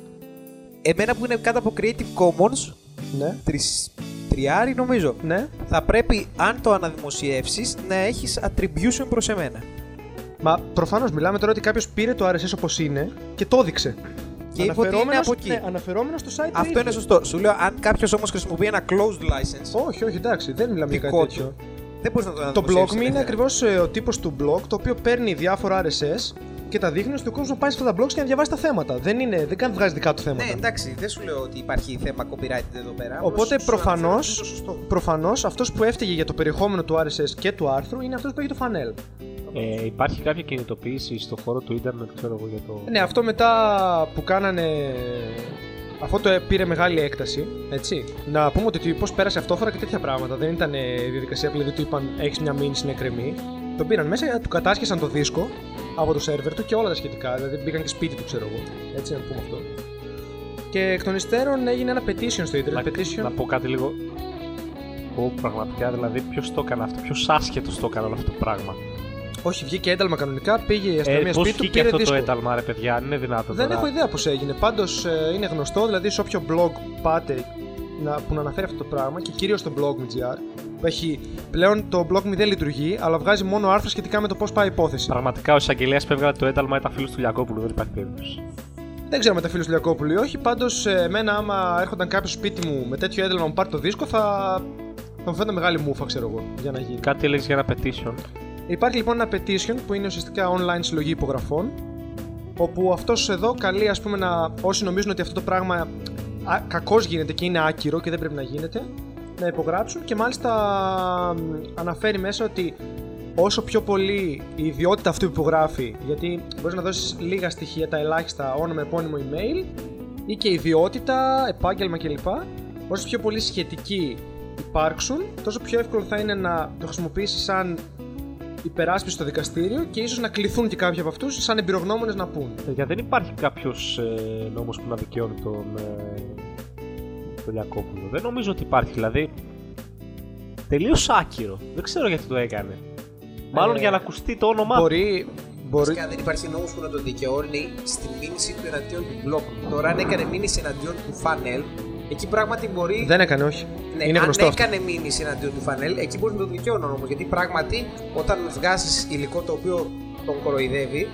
Εμένα που είναι κάτω από Creative Commons, Ναι. τρεις, τριάρι νομίζω, Ναι. θα πρέπει αν το αναδημοσιεύσεις να έχεις attribution προς εμένα. Μα προφανώς μιλάμε τώρα ότι κάποιος πήρε το RSS όπως είναι και το έδειξε. Και είπε ότι είναι από εκεί. Ναι, αναφερόμενος στο site. το Αυτό ίδιο. είναι σωστό. Σου λέω, αν κάποιος όμως χρησιμοποιεί ένα closed license, Όχι, όχι, εντάξει, δεν μιλάμε για κάτι δικό τέτοιο. του, δεν μπορείς να το Το αναδημοσιεύσεις blog me είναι ελεύθερα. ακριβώ ο τύπος του blog το οποίο παίρνει διάφορα RSS και τα δείχνει στον κόσμος να πάει σε αυτά τα blogs και να διαβάσει τα θέματα. Δεν, είναι, δεν κάνει βγάζει δικά του θέματα. Ναι, εντάξει, δεν σου λέω ότι υπάρχει θέμα copyright εδώ πέρα. Οπότε Απλώς σου προφανώ αναφέρω ότι είναι το σωστό. προφανώς, αυτός που έφταιγε για το περιεχόμενο του RSS και του άρθρου είναι αυτός που έχει το φανέλ. Ε, υπάρχει κάποια κινητοποίηση στον χώρο του ίντερνετ, ξέρω εγώ, για το. Ναι, αυτό μετά που κάνανε. Αυτό το πήρε μεγάλη έκταση, έτσι. Να πούμε ότι ο τύπος πέρασε αυτόφορα και τέτοια πράγματα. Δεν ήταν ε, διαδικασία που δηλαδή του είπαν έχεις μια μήνυση είναι εκκρεμή. Τον πήραν μέσα, του κατάσχεσαν το δίσκο από το σερβερ του και όλα τα σχετικά. Δηλαδή μπήκαν και σπίτι του, ξέρω εγώ. Έτσι να πούμε αυτό. Και εκ των υστέρων έγινε ένα petition στο Ιντερνετ. να, Petition. να πω κάτι λίγο. Πω πραγματικά, δηλαδή, ποιος το έκανε αυτό, ποιος άσχετος το έκανε όλο αυτό το πράγμα. Όχι, βγήκε ένταλμα κανονικά, πήγε η Ε, αστυνομία Πώς σπίτι του, βγήκε πήρε αυτό δίσκο. το ένταλμα, ρε παιδιά, αν είναι δυνατόν. Δεν τώρα. έχω ιδέα πώς έγινε. Πάντως είναι γνωστό, δηλαδή σε όποιο blog πάτε να, που να αναφέρει αυτό το πράγμα και κυρίως στο blog MGR που έχει πλέον το blog μου δεν λειτουργεί, αλλά βγάζει μόνο άρθρα σχετικά με το πώς πάει η υπόθεση. Πραγματικά ο εισαγγελέα που έβγαλε το ένταλμα ήταν φίλος του Λιακόπουλου, δεν υπάρχει περίπτωση. Δεν ξέρω με τα φίλου του Λιακόπουλου ή όχι. Πάντως, εμένα, άμα έρχονταν κάποιος σπίτι μου με τέτοιο ένταλμα μου πάρει το δίσκο, θα, θα μου φαίνεται μεγάλη μούφα, ξέρω εγώ, για να γίνει. Κάτι έλεγες για ένα petition. Υπάρχει λοιπόν ένα petition που είναι ουσιαστικά online συλλογή υπογραφών. Όπου αυτός εδώ καλεί, ας πούμε, να, όσοι νομίζουν ότι αυτό το πράγμα κακώς γίνεται και είναι άκυρο και δεν πρέπει να γίνεται, να υπογράψουν και μάλιστα μ, αναφέρει μέσα ότι όσο πιο πολύ η ιδιότητα αυτού που υπογράφει, γιατί μπορείς να δώσεις λίγα στοιχεία, τα ελάχιστα, όνομα, επώνυμο, email, ή και ιδιότητα, επάγγελμα κλπ. Όσο πιο πολύ σχετικοί υπάρξουν, τόσο πιο εύκολο θα είναι να το χρησιμοποιήσεις σαν υπεράσπιση στο δικαστήριο και ίσως να κληθούν και κάποιοι από αυτούς σαν εμπειρογνώμονες να πούν. Για δεν υπάρχει κάποιος ε, νόμος που να δικαιώνει τον, ε, τον Λιακόπουλο. Δεν νομίζω ότι υπάρχει. Δηλαδή. Τελείως άκυρο. Δεν ξέρω γιατί το έκανε. Μάλλον Ε, για να ακουστεί το όνομά του. Μπορεί. μπορεί... Φυσικά δεν υπάρχει νόμος που να τον δικαιώνει στη μήνυση του εναντίον του blog. Τώρα, αν έκανε μήνυση εναντίον του funnel, εκεί πράγματι μπορεί. Δεν έκανε, όχι. Ναι, είναι αν γνωστό αυτό. έκανε μήνυση εναντίον του funnel, εκεί μπορεί να τον δικαιώνει όμω. Γιατί πράγματι, όταν βγάζεις υλικό το οποίο τον κοροϊδεύει,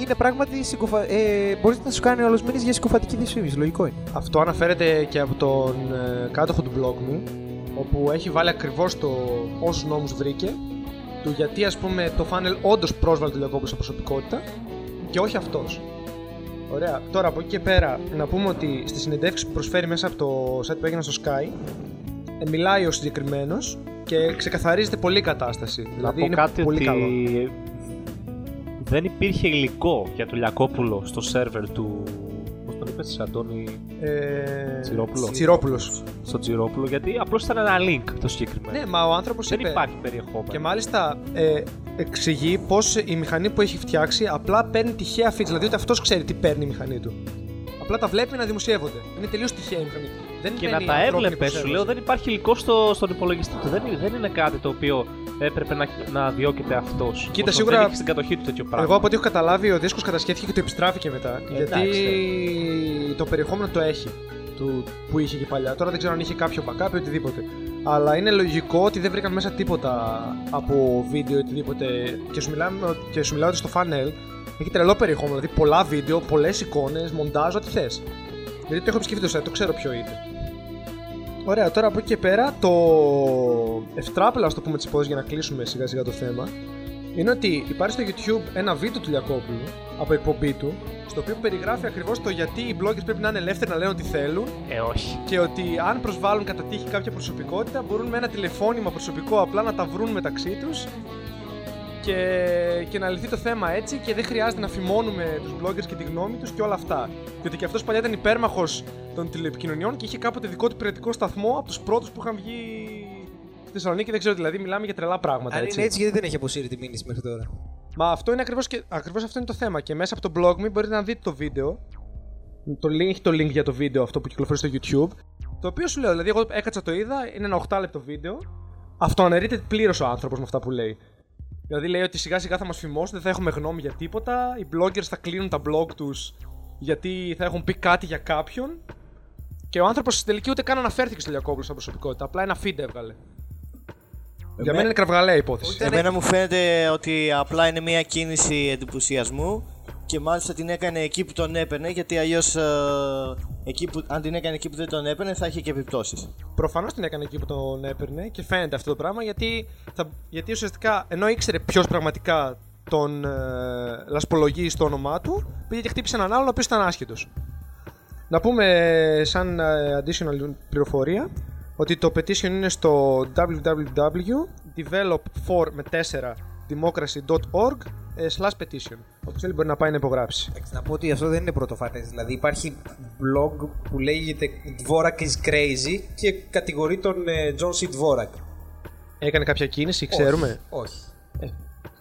είναι πράγματι συγκοφα... ε, μπορείς να σου κάνει όλος μήνυση για συκοφατική δυσφήμιση. Λογικό είναι. Αυτό αναφέρεται και από τον ε, κάτοχο του blog μου, όπου έχει βάλει ακριβώς το όσους νόμους βρήκε, του γιατί ας πούμε το funnel όντως πρόσβαλε τον Λιακόπουλο σε προσωπικότητα και όχι αυτός. Ωραία. Τώρα από εκεί και πέρα να πούμε ότι στη συνεντεύξη που προσφέρει μέσα από το site που έγινε στο Sky, ε, μιλάει ο συγκεκριμένος και ξεκαθαρίζεται πολύ η κατάσταση. Να δηλαδή πω είναι κάτι πολύ ότι καλό. δεν υπήρχε υλικό για το Λιακόπουλο στο σερβερ του. Πώ τον είπε, Αντώνη Ε, Τσιρόπουλος. Τσιρόπουλος. στο Τζιρόπουλο, γιατί απλώς ήταν ένα link το συγκεκριμένο. Ναι, μα ο άνθρωπος δεν είπε. υπάρχει περιεχόμενο. Και μάλιστα ε, εξηγεί πω η μηχανή που έχει φτιάξει απλά παίρνει τυχαία feeds. Δηλαδή, ότι αυτός ξέρει τι παίρνει η μηχανή του. Απλά τα βλέπει να δημοσιεύονται. Είναι τελείως τυχαία η μηχανή. Δεν Και να μπαίνει τα ανθρώπινη έβλεπες, σου προσέλευση. λέω, δεν υπάρχει υλικό στο, στον υπολογιστή του. Δεν, είναι- δεν είναι κάτι το οποίο έπρεπε να, να διώκεται αυτός. Κοίτα, σίγουρα- Δεν είχε στην κατοχή του τέτοιο πράγμα. Εγώ από ό,τι έχω καταλάβει, ο δίσκος κατασχέθηκε και το επιστράφηκε μετά. Ε, γιατί εντάξει, το περιεχόμενο το έχει. Του, που είχε και παλιά. Τώρα δεν ξέρω αν είχε κάποιο backup ή οτιδήποτε. Αλλά είναι λογικό ότι δεν βρήκαν μέσα τίποτα από βίντεο ή οτιδήποτε. Και σου, μιλάμε, και σου μιλάω ότι στο funnel έχει τρελό περιεχόμενο. Δηλαδή πολλά βίντεο, πολλές εικόνες, μοντάζ, ό,τι θες. Γιατί το έχω επισκεφτεί το site, το ξέρω ποιο είναι. Ωραία, τώρα από εκεί και πέρα το ευτράπελο, ας το πούμε τη υπόθεση για να κλείσουμε σιγά σιγά το θέμα, είναι ότι υπάρχει στο YouTube ένα βίντεο του Λιακόπουλου από εκπομπή του, στο οποίο περιγράφει ακριβώς το γιατί οι bloggers πρέπει να είναι ελεύθεροι να λένε ό,τι θέλουν Ε, όχι. και ότι αν προσβάλλουν κατά τύχη κάποια προσωπικότητα μπορούν με ένα τηλεφώνημα προσωπικό απλά να τα βρουν μεταξύ τους και, και να λυθεί το θέμα έτσι και δεν χρειάζεται να φημώνουμε τους bloggers και τη γνώμη τους και όλα αυτά. Και ότι και αυτός παλιά ήταν υπέρμαχος των τηλεπικοινωνιών και είχε κάποτε δικό του περιοδικό σταθμό από τους πρώτους που είχαν βγει στη Θεσσαλονίκη. Δεν ξέρω, δηλαδή μιλάμε για τρελά πράγματα. Αν έτσι. είναι έτσι, γιατί δεν έχει αποσύρει τη μήνυση μέχρι τώρα; Μα αυτό είναι ακριβώς, και, ακριβώς αυτό είναι το θέμα. Και μέσα από το blog μου μπορείτε να δείτε το βίντεο. Το link, έχει το link για το βίντεο αυτό που κυκλοφορεί στο YouTube. Το οποίο σου λέω, δηλαδή, εγώ έκατσα το είδα, είναι ένα 8 λεπτό βίντεο. Αυτοαναιρείται πλήρως ο άνθρωπος με αυτά που λέει. Δηλαδή λέει ότι σιγά σιγά θα μας φημώσουν, δεν θα έχουμε γνώμη για τίποτα. Οι bloggers θα κλείνουν τα blog τους γιατί θα έχουν πει κάτι για κάποιον. Και ο άνθρωπος στην τελική ούτε καν αναφέρθηκε στο Λιακόπουλο σαν προσωπικότητα. Απλά ένα feed έβγαλε. Για μένα είναι κραυγαλαία η υπόθεση. Εμένα μου φαίνεται ότι απλά είναι μια κίνηση εντυπωσιασμού και μάλιστα την έκανε εκεί που τον έπαιρνε γιατί αλλιώς αν την έκανε εκεί που δεν τον έπαιρνε θα είχε και επιπτώσεις. Προφανώς την έκανε εκεί που τον έπαιρνε και φαίνεται αυτό το πράγμα γιατί, θα, γιατί ουσιαστικά ενώ ήξερε ποιος πραγματικά τον ε, λασπολογεί στο όνομά του, πήγε και χτύπησε έναν άλλον ο οποίος ήταν άσχετος. Να πούμε ε, σαν ε, additional πληροφορία ότι το petition είναι στο www.develop4 με 4 democracy.org ε, slash petition. Όποιος θέλει μπορεί να πάει να υπογράψει. Εντάξει, να πω ότι αυτό δεν είναι πρωτοφανές. Δηλαδή υπάρχει blog που λέγεται Dvorak is crazy και κατηγορεί τον ε, John C. Dvorak. Έκανε κάποια κίνηση, ξέρουμε. Όχι.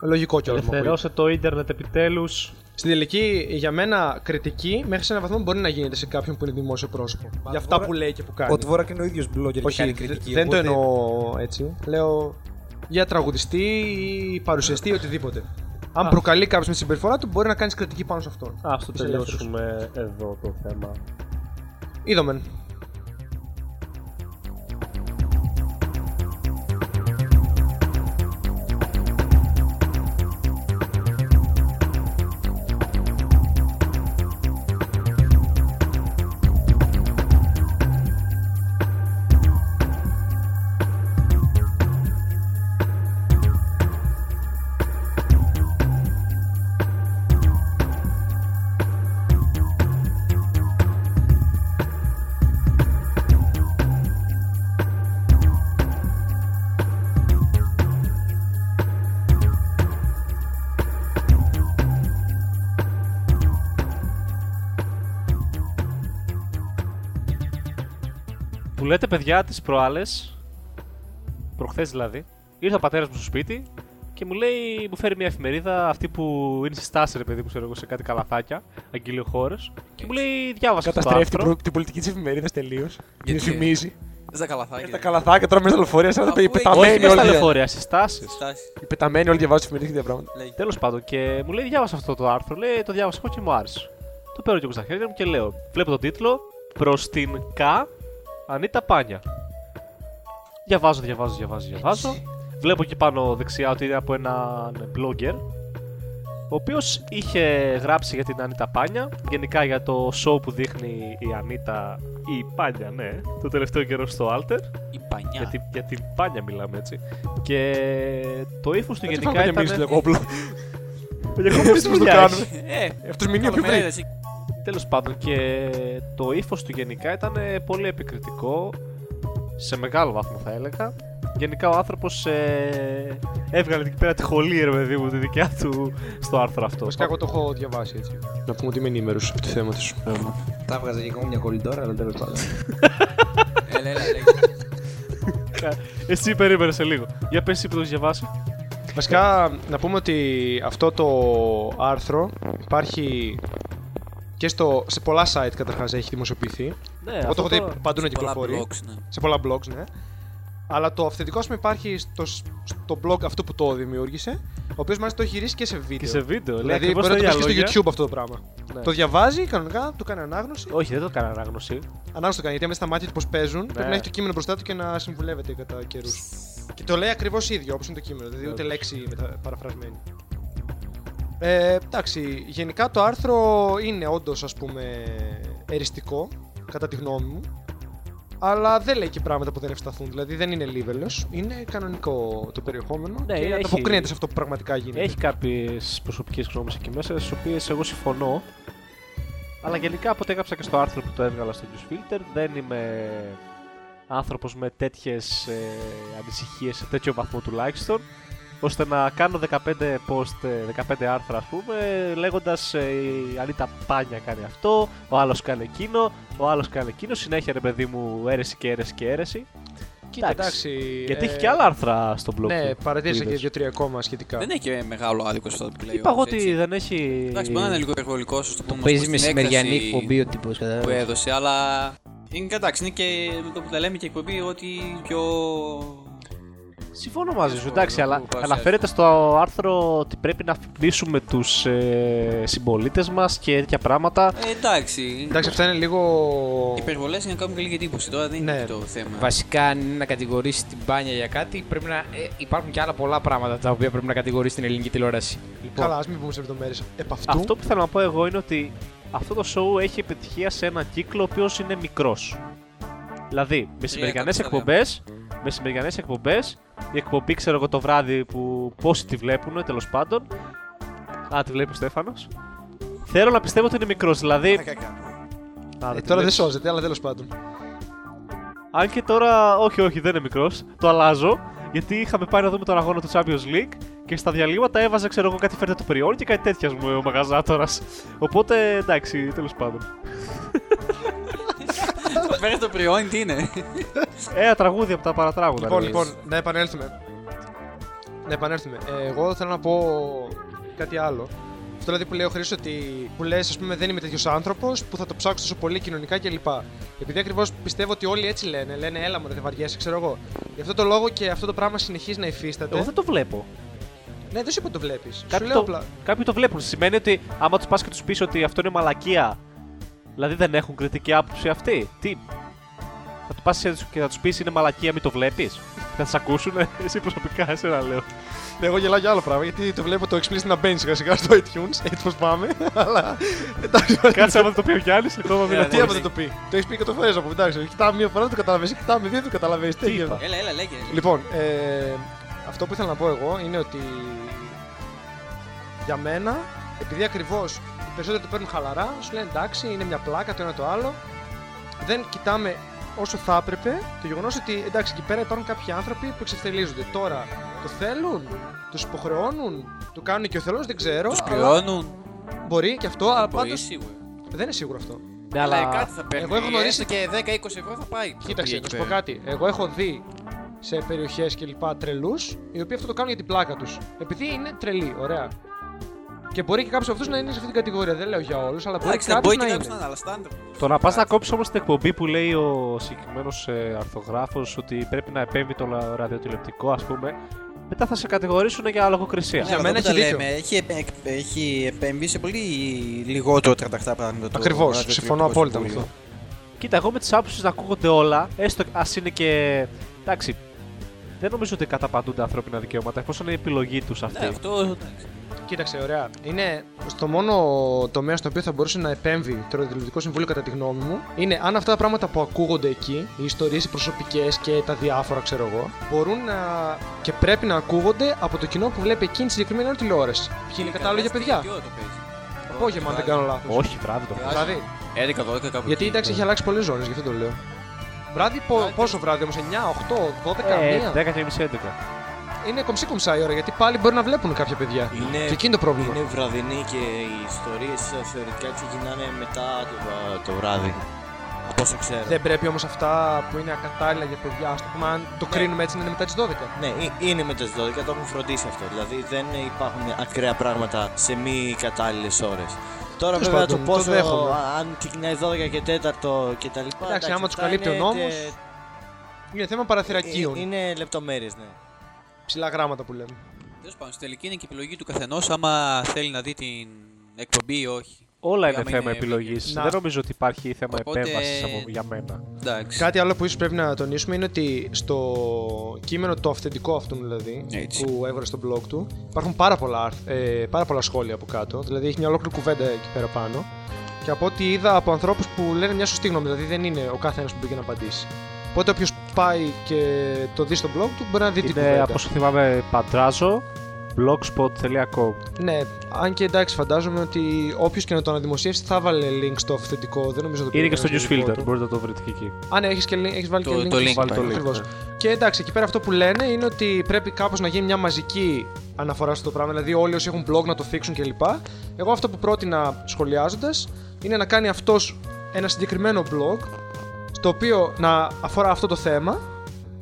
Λογικό κιόλας. Ελευθερώσε το ίντερνετ επιτέλους. Στην τελική, για μένα, κριτική μέχρι σε έναν βαθμό μπορεί να γίνεται σε κάποιον που είναι δημόσιο πρόσωπο. για αυτά τώρα- που λέει και που κάνει. Ο Dvorak είναι ο ίδιος blogger και Όχι, κάνει δε- κριτική. δεν το οπότε- εννοώ έτσι. Λέω για τραγουδιστή ή παρουσιαστή ή οτιδήποτε. Αν προκαλεί κάποιος με τη συμπεριφορά του, μπορεί να κάνεις κριτική πάνω σε αυτόν. Α το Είσαι ελεύθερος. τελειώσουμε εδώ το θέμα. Είδομεν. Λέτε παιδιά τις προάλλες, προχθές δηλαδή, ήρθε ο πατέρας μου στο σπίτι και μου λέει, μου φέρει μια εφημερίδα αυτή που είναι στη στάση, ρε παιδί μου, ξέρω εγώ, σε κάτι καλαθάκια, αγγελιοχώρε. Και μου λέει, διάβασα αυτό το Καταστρέφει την, άρθρο. προ- την πολιτική της εφημερίδας τελείως. Την Γιατί; θυμίζει. Δεν τα καλαθάκια. Τα καλαθάκια τώρα μέσα στα λεωφορεία, σαν να Αφού οι έχει- Όχι, πεταμένοι δεν στα όλοι. λεωφορεία, στι τάσει. Στάση. Οι πεταμένοι όλοι διαβάζουν εφημερίδες και τέτοια πράγματα. Λέει. Τέλος πάντων, και μου λέει: Διάβασα αυτό το άρθρο. Λέει: Το διάβασα εγώ και μου άρεσε. Το παίρνω και εγώ στα χέρια μου και λέω: Βλέπω τον τίτλο Προς την Κα Ανίτα Πάνια. Διαβάζω, διαβάζω, διαβάζω, διαβάζω. Βλέπω εκεί πάνω δεξιά ότι είναι από έναν blogger ο οποίος είχε γράψει για την Ανίτα Πάνια, γενικά για το show που δείχνει η Ανίτα, η Πάνια, ναι, το τελευταίο καιρό στο Alter. Η πανιά. Για την, για την Πάνια μιλάμε έτσι. Και το ύφος του Έτσι γενικά φάμε ήταν. γεμίζει το Λιακόπουλο. Ο Γιακόπουλος Πώς το δουλειάς κάνουμε. έχει. Ε, Αυτός μηνύα πιο καλομερίδες, πριν. Τέλος πάντων και το ύφος του γενικά ήταν πολύ επικριτικό. Σε μεγάλο βαθμό θα έλεγα. γενικά ο άνθρωπος ε, έβγαλε εκεί πέρα τη χολή, ρε παιδί μου, τη δικιά του στο άρθρο αυτό. Βασικά, εγώ το έχω διαβάσει έτσι. Να πούμε ότι είμαι ενήμερος από τη θέμα του. Τα έβγαζα και εγώ μια κολλή τώρα, αλλά τέλος πάντων. Έλα, έλα, λέγε. Εσύ περίμενε σε λίγο. Για πες εσύ που το έχεις διαβάσει. Βασικά, να πούμε ότι αυτό το άρθρο υπάρχει και στο, σε πολλά site καταρχάς έχει δημοσιοποιηθεί. Ναι, Εγώ το έχω δει παντού να Πολλά κυκλοφορεί. blogs, ναι. Σε πολλά blogs, ναι. Αλλά το αυθεντικό σου υπάρχει στο, στο blog αυτού που το δημιούργησε, ο οποίος μάλιστα το έχει γυρίσει και σε βίντεο. Και σε βίντεο. λέει Δηλαδή ακριβώς μπορεί να τα το βρει ίδια και στο λόγια. YouTube αυτό το πράγμα. Ναι. Το διαβάζει κανονικά, του κάνει ανάγνωση. Όχι, δεν το έκανα ανάγνωση. Ανάγνωση το κάνει, γιατί άμα στα μάτια του πώς παίζουν, Ναι. πρέπει να έχει το κείμενο μπροστά του και να συμβουλεύεται κατά καιρούς. Και το λέει ακριβώς ίδιο όπως είναι το κείμενο, δηλαδή ούτε Όντως. λέξη μετα... παραφρασμένη. Ε, εντάξει, γενικά το άρθρο είναι όντως ας πούμε εριστικό, κατά τη γνώμη μου. Αλλά δεν λέει και πράγματα που δεν ευσταθούν. Δηλαδή δεν είναι λίβελος, είναι κανονικό το περιεχόμενο Ναι, και έχει- ανταποκρίνεται σε αυτό που πραγματικά γίνεται. Έχει κάποιες προσωπικές γνώμες εκεί μέσα, στις οποίες εγώ συμφωνώ. Αλλά γενικά από ό,τι έγραψα και στο άρθρο που το έβγαλα στο News Filter, δεν είμαι άνθρωπος με τέτοιες ε, ανησυχίες σε τέτοιο βαθμό τουλάχιστον ώστε να κάνω 15 post, ε, 15 άρθρα ας πούμε λέγοντας ε, η Ανίτα Πάνια κάνει αυτό, ο άλλος κάνει εκείνο, ο άλλος κάνει εκείνο, συνέχεια ρε παιδί μου αίρεση και αίρεση και αίρεση Κοίτα, εντάξει. εντάξει. γιατί ε, έχει και άλλα άρθρα στο blog Ναι, του. παρατήρησα που και είδες. δύο-τρία ακόμα σχετικά. Δεν έχει και μεγάλο άδικο σε αυτό που λέει. Είπα εγώ όμως, ότι έτσι. δεν έχει... Εντάξει, μπορεί να είναι λίγο υπερβολικό, ω το πούμε. Παίζεις ως με στην σημεριανή έκταση εκπομπή ο τύπος. που έδωσε, αλλά. Είναι εντάξει, είναι και με το που τα λέμε και εκπομπή ότι πιο. Συμφωνώ μαζί σου, Συμφωνώ, εντάξει, αλλά που παρουσιάζει. αναφέρεται στο άρθρο ότι πρέπει να φημίσουμε τους ε, συμπολίτες μας και τέτοια πράγματα. Ε, εντάξει. Εντάξει, αυτά είναι λίγο. Οι υπερβολέ είναι να κάνουν και λίγη εντύπωση. Τώρα δεν Ναι. είναι το θέμα. Βασικά, αν είναι να κατηγορήσει την μπάνια για κάτι, πρέπει να. ε, υπάρχουν και άλλα πολλά πράγματα τα οποία πρέπει να κατηγορήσει την ελληνική τηλεόραση. Λοιπόν, Καλά, ας μην πούμε σε λεπτομέρειες επ' αυτού. αυτό που θέλω να πω εγώ είναι ότι αυτό το show έχει επιτυχία σε ένα κύκλο ο οποίος είναι μικρός. Δηλαδή, μεσημεριανές εκατομμύρια. εκπομπές, μεσημεριανές εκπομπές, η εκπομπή ξέρω εγώ το βράδυ που πόσοι τη βλέπουν τέλος πάντων. Α, τη βλέπει ο Στέφανος. Θέλω να πιστεύω ότι είναι μικρός, δηλαδή... Α, Ε, τη τώρα δεν βλέπεις. σώζεται, αλλά τέλος πάντων. Αν και τώρα, όχι, όχι, δεν είναι μικρός. Το αλλάζω. Γιατί είχαμε πάει να δούμε τον αγώνα του Champions League και στα διαλύματα έβαζε, ξέρω εγώ, κάτι φέρτε του περιόν και κάτι τέτοια, ας πούμε, ο μαγαζάτορας. Οπότε εντάξει, τέλος πάντων. Φέρε το πριόνι, τι είναι; Ένα τραγούδι από τα παρατράγουδα. Λοιπόν, ρε. λοιπόν, να επανέλθουμε. Να επανέλθουμε. Ε, εγώ θέλω να πω κάτι άλλο. Αυτό δηλαδή που λέει ο Χρήστος ότι που λες, ας πούμε, δεν είμαι τέτοιος άνθρωπος που θα το ψάξω τόσο πολύ κοινωνικά κλπ. Επειδή ακριβώς πιστεύω ότι όλοι έτσι λένε. Λένε, έλα μου, δεν βαριέσαι, ξέρω εγώ. Γι' αυτό το λόγο και αυτό το πράγμα συνεχίζει να υφίσταται. Εγώ δεν το βλέπω. Ναι, δεν σου είπα ότι το βλέπεις. Σου Κάποιοι λέω το, απλά. κάποιοι το βλέπουν. Σημαίνει ότι άμα τους πας και τους πεις ότι αυτό είναι μαλακία, δηλαδή δεν έχουν κριτική άποψη αυτοί; Τι; Θα του πας και θα τους πεις είναι μαλακία, μην το βλέπεις. Θα σε ακούσουν, εσύ προσωπικά, εσένα λέω. Ναι, εγώ γελάω για άλλο πράγμα γιατί το βλέπω το explicit να μπαίνει σιγά σιγά στο iTunes. Έτσι πώ πάμε. Αλλά. Εντάξει, Κάτσε άμα δεν το πει ο Γιάννης, ακόμα μην Ε, Τι ναι. άμα δεν το πει; Το έχεις πει και το φορές από εντάξει. Κοιτάμε μία φορά δεν το καταλαβαίνεις. Κοιτάμε δύο δεν το καταλαβαίνεις. Τι είπα; έγινε. Έλα, έλα, λέγε. Λοιπόν, ε, αυτό που ήθελα να πω εγώ είναι ότι για μένα, επειδή ακριβώς οι περισσότεροι το παίρνουν χαλαρά, σου λένε εντάξει, είναι μια πλάκα το ένα το άλλο, δεν κοιτάμε όσο θα έπρεπε το γεγονός ότι εντάξει, εκεί πέρα υπάρχουν κάποιοι άνθρωποι που εξευθελίζονται. Τώρα το θέλουν, τους υποχρεώνουν, το κάνουν και ο Θεός, δεν ξέρω. Τους αλλά πληρώνουν. Μπορεί και αυτό, αλλά Μπορεί πάντως σίγουρα. δεν είναι σίγουρο αυτό. Ναι, Αλλά αλλά κάτι θα παίρνει. Εγώ έχω γνωρίσει- Έστω και 10-20 ευρώ θα πάει. Κοίταξε, εκεί να σου πω πέρα. κάτι. Εγώ έχω δει σε περιοχές και λοιπά τρελούς, οι οποίοι αυτό το κάνουν για την πλάκα τους. Επειδή είναι τρελοί, ωραία. Και μπορεί και κάποιος από αυτού να είναι σε αυτή την κατηγορία. Δεν λέω για όλους, αλλά μπορεί Εντάξει, δεν κάποιος μπορεί να και είναι. κάποιος να είναι, αλλά στάνταρ. Το να πας να κόψεις όμως την εκπομπή που λέει ο συγκεκριμένος ε, αρθογράφος ότι πρέπει να επέμβει το λα- ραδιοτηλεοπτικό, ας πούμε, μετά θα σε κατηγορήσουν για λογοκρισία. Για Ναι, μένα αυτό που έχει τα δίκιο. λέμε, έχει, επε- έχει επέμβει σε πολύ λιγότερο τρανταχτά πράγματα. το Ακριβώς. ραδιοτηλεοπτικό Συμφωνώ απόλυτα με συμβούλιο. αυτό. Κοίτα, εγώ με τις άποψεις να ακούγονται όλα, έστω ας είναι και. Εντάξει, δεν νομίζω ότι καταπαντούνται ανθρώπινα δικαιώματα, εφόσον είναι η επιλογή τους αυτή. Ναι, αυτό εντάξει. Κοίταξε, ωραία. Είναι στο μόνο τομέα στο οποίο θα μπορούσε να επέμβει το Ραδιοτηλεοπτικό Συμβούλιο, κατά τη γνώμη μου, είναι αν αυτά τα πράγματα που ακούγονται εκεί, οι ιστορίες οι προσωπικές και τα διάφορα, ξέρω εγώ, μπορούν να και πρέπει να ακούγονται από το κοινό που βλέπει εκείνη τη συγκεκριμένη ώρα τηλεόραση. Ποιοι είναι κατάλληλοι για παιδιά. Τι ώρα το παίζει. Απόγευμα, αν δεν κάνω λάθος. Όχι, βράδυ το Βράδυ. πας. Δηλαδή, 11-12 κάπου. γιατί εκεί. εντάξει έχει αλλάξει πολλές ζώνες, γι' αυτό το λέω. Βράδυ, πο- πόσο βράδυ όμως, 9, 8, 12, Ε, 1. 10 και μισή 11. Είναι κομψή κομψά η ώρα γιατί πάλι μπορεί να βλέπουν κάποια παιδιά. Είναι, Και εκείνο το πρόβλημα. είναι βραδινή και οι ιστορίες θεωρητικά ξεκινάνε μετά το, βα- το βράδυ. Από όσο ξέρω. Δεν πρέπει όμως αυτά που είναι ακατάλληλα για παιδιά, ας το πούμε, αν το κρίνουμε έτσι, να είναι μετά τις 12. Ναι, ε- είναι μετά τις 12, το έχουν φροντίσει αυτό. Δηλαδή δεν υπάρχουν ακραία πράγματα σε μη κατάλληλες ώρες. Τώρα Τέλος βέβαια το πάντων, το πόσο. δέχομαι. α- αν ξεκινάει 12 και 4 και τα λοιπά. Εντάξει, άμα τους αυτά καλύπτει ο είναι νόμος, τε- Είναι θέμα ε- παραθυρακίων. Είναι λεπτομέρειες, ναι. Ψηλά γράμματα που λέμε. Τέλος πάντων, στη τελική είναι και η επιλογή του καθενός άμα θέλει να δει την εκπομπή ή όχι. Όλα είναι Άμα θέμα είναι επιλογής. Να. Δεν νομίζω ότι υπάρχει θέμα Οπότε- επέμβασης για μένα. Εντάξει. Κάτι άλλο που ίσως πρέπει να τονίσουμε είναι ότι στο κείμενο το αυθεντικό αυτού δηλαδή, Έτσι. που έβγαλε στο blog του, υπάρχουν πάρα πολλά, άρθ- ε, πάρα πολλά σχόλια από κάτω. Δηλαδή έχει μια ολόκληρη κουβέντα εκεί πέρα πάνω. Και από ό,τι είδα από ανθρώπους που λένε μια σωστή γνώμη, δηλαδή δεν είναι ο κάθε ένα που πήγε να απαντήσει. Οπότε όποιος πάει και το δει στο blog του μπορεί να δει την Είναι κουβέντα. από όσο θυμάμαι παντράζο blogspot.com. Ναι, αν και εντάξει, φαντάζομαι ότι όποιος και να το αναδημοσιεύσει θα βάλε link στο αυθεντικό. Δεν νομίζω ότι το Είναι και πήγε στο ένα newsfilter, του. μπορείτε να το βρείτε και εκεί. Α, ναι, έχεις, και, link- έχεις βάλει Το- και link. το link Βάλει το υπάρχει. link. Ακριβώς. ναι. Και εντάξει, εκεί πέρα αυτό που λένε είναι ότι πρέπει κάπως να γίνει μια μαζική αναφορά στο πράγμα. Δηλαδή, όλοι όσοι έχουν blog να το θίξουν κλπ. Εγώ αυτό που πρότεινα σχολιάζοντας είναι να κάνει αυτός ένα συγκεκριμένο blog στο οποίο να αφορά αυτό το θέμα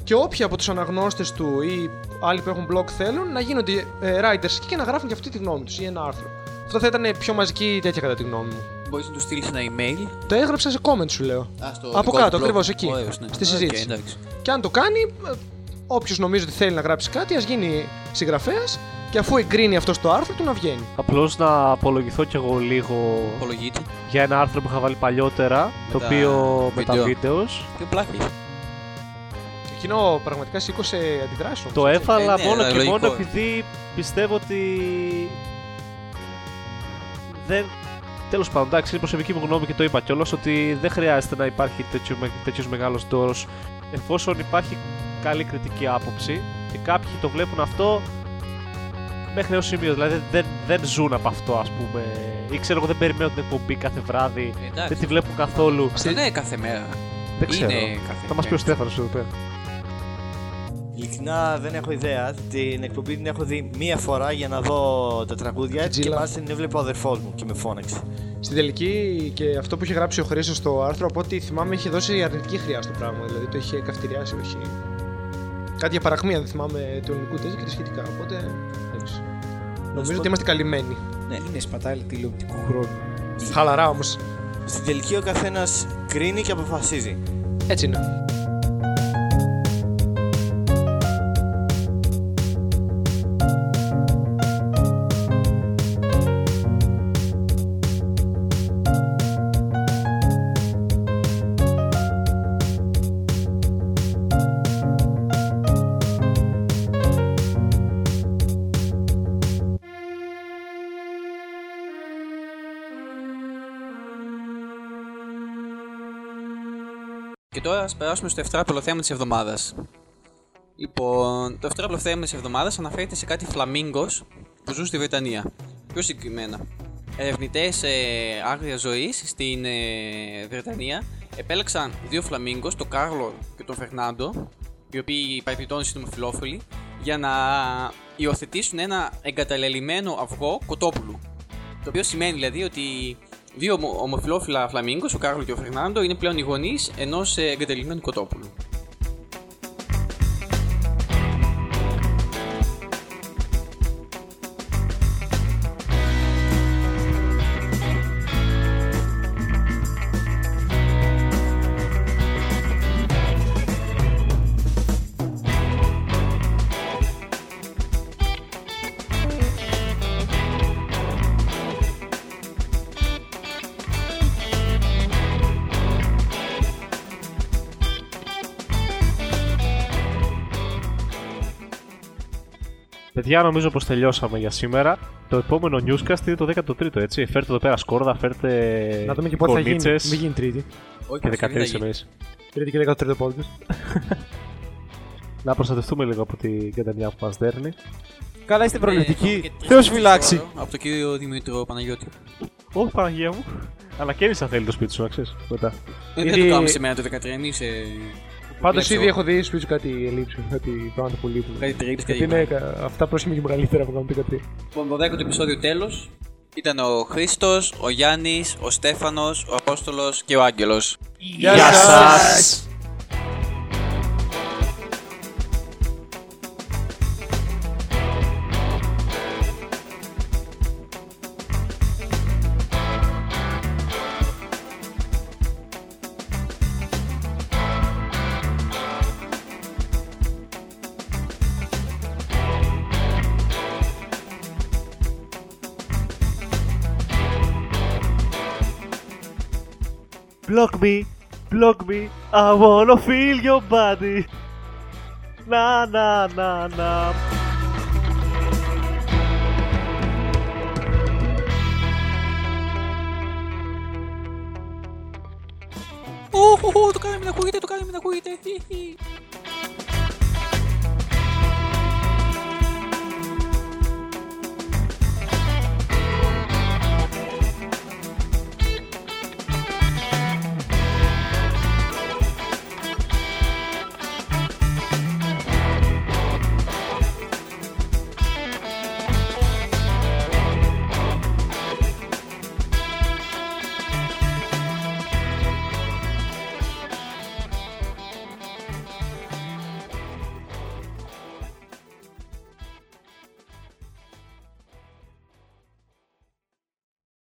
και όποιοι από τους αναγνώστες του ή άλλοι που έχουν blog θέλουν να γίνονται ε, writers εκεί και να γράφουν και αυτή τη γνώμη τους ή ένα άρθρο. Αυτό θα ήταν πιο μαζική τέτοια κατά τη γνώμη μου. Μπορείς να του στείλεις ένα email. Το έγραψα σε comment σου λέω. Α, στο Από δικό κάτω, του blog. ακριβώς εκεί, Ωραίος, ναι. στη Οκ, συζήτηση. εντάξει. Και αν το κάνει, όποιος νομίζει ότι θέλει να γράψει κάτι, ας γίνει συγγραφέας και αφού εγκρίνει αυτός το άρθρο του να βγαίνει. Απλώς να απολογηθώ κι εγώ λίγο Απολογείται. για ένα άρθρο που είχα βάλει παλιότερα, το τα οποίο με τα βίντεο. βίντεος. Και πλάκα έχει. Εκείνο πραγματικά σήκωσε αντιδράσεις όμως. Το έτσι. έβαλα Ε, ναι, μόνο ναι, και μόνο λογικό. επειδή πιστεύω ότι. Δεν. Τέλος πάντων, εντάξει, είναι η προσωπική μου γνώμη και το είπα κιόλας ότι δεν χρειάζεται να υπάρχει τέτοιος μεγάλος δώρος εφόσον υπάρχει καλή κριτική άποψη και κάποιοι το βλέπουν αυτό μέχρι ένα σημείο. Δηλαδή δεν, δεν ζουν από αυτό, ας πούμε. Ή ξέρω εγώ δεν περιμένουν την εκπομπή κάθε βράδυ, Ε, Εντάξει. δεν τη βλέπουν καθόλου. Αυτό δεν είναι κάθε μέρα. Δεν ξέρω. Είναι κάθε Θα μας πει ο Στέφανος εδώ πέρα. Ειλικρινά δεν έχω ιδέα. Την εκπομπή την έχω δει μία φορά για να δω τα τραγούδια και Τζίλα. μάλιστα την έβλεπε ο αδερφός μου και με φώναξε. Στην τελική και αυτό που είχε γράψει ο Χρήστο στο άρθρο, από ό,τι θυμάμαι, είχε δώσει αρνητική χρειά στο πράγμα. Δηλαδή το είχε καυτηριάσει, όχι. Κάτι για παραχμία, δεν θυμάμαι του ελληνικού τέτοιου και τα σχετικά. Οπότε. εντάξει. Νομίζω ότι είμαστε καλυμμένοι. Είναι σπατάλη τηλεοπτικού χρόνου. Χαλαρά όμως. Στην τελική ο καθένας κρίνει και αποφασίζει. Έτσι είναι. Τώρα ας περάσουμε στο ευτράπελο θέμα της εβδομάδας. Λοιπόν, το ευτράπελο θέμα της εβδομάδας αναφέρεται σε κάτι φλαμίγκος που ζουν στη Βρετανία. Πιο συγκεκριμένα. Ερευνητές ε, άγρια ζωής στην ε, Βρετανία επέλεξαν δύο φλαμίγκος, τον Κάρλο και τον Φερνάντο, οι οποίοι παρεπιπτόντως είναι ομοφυλόφιλοι, για να υιοθετήσουν ένα εγκαταλελειμμένο αυγό κοτόπουλου. Το οποίο σημαίνει δηλαδή ότι δύο ομο- ομοφυλόφιλα φλαμίγκος, ο Κάρλο και ο Φερνάντο, είναι πλέον οι γονείς ενός εγκαταλειμμένου κοτόπουλου. Παιδιά, νομίζω πως τελειώσαμε για σήμερα. Το επόμενο newscast είναι το 13ο, έτσι. Φέρτε εδώ πέρα σκόρδα, φέρτε. Να δούμε και πότε θα γίνει. κορνίτσες Μην γίνει Τρίτη. Όχι, Και όχι, δεν θα 13 γίνει. εννοείς. Τρίτη και 13ο podcast. Να προστατευτούμε λίγο από την κατανιά που μας δέρνει. Καλά, είστε Ε, έχουμε προληπτικοί. και τρεις Θεό φυλάξει. Από τον κύριο Δημήτριο Παναγιώτη. Όχι, Παναγία μου. Ανακαίνεις αν θέλει το σπίτι σου, να ξέρεις, μετά. Ε, Δεν Ήδη- το κάνουμε σε μένα το 13, μη σε. Πάντως Βλέπω. ήδη έχω δει σπίτι σου κάτι ελλείψει, κάτι πράγματα που λείπουν. Κάτι τρίτες, Γιατί κάτι είναι κα- αυτά πρόσχημα και μεγαλύτερα από κάνω το 13. Λοιπόν, το 10ο επεισόδιο τέλος ήταν ο Χρήστος, ο Γιάννης, ο Στέφανος, ο Απόστολος και ο Άγγελος. Γεια σας! Block me, block me, I wanna feel your body. Na na na na. Ω, το κάναμε να ακούγεται, το κάναμε να ακούγεται. Χι, χι.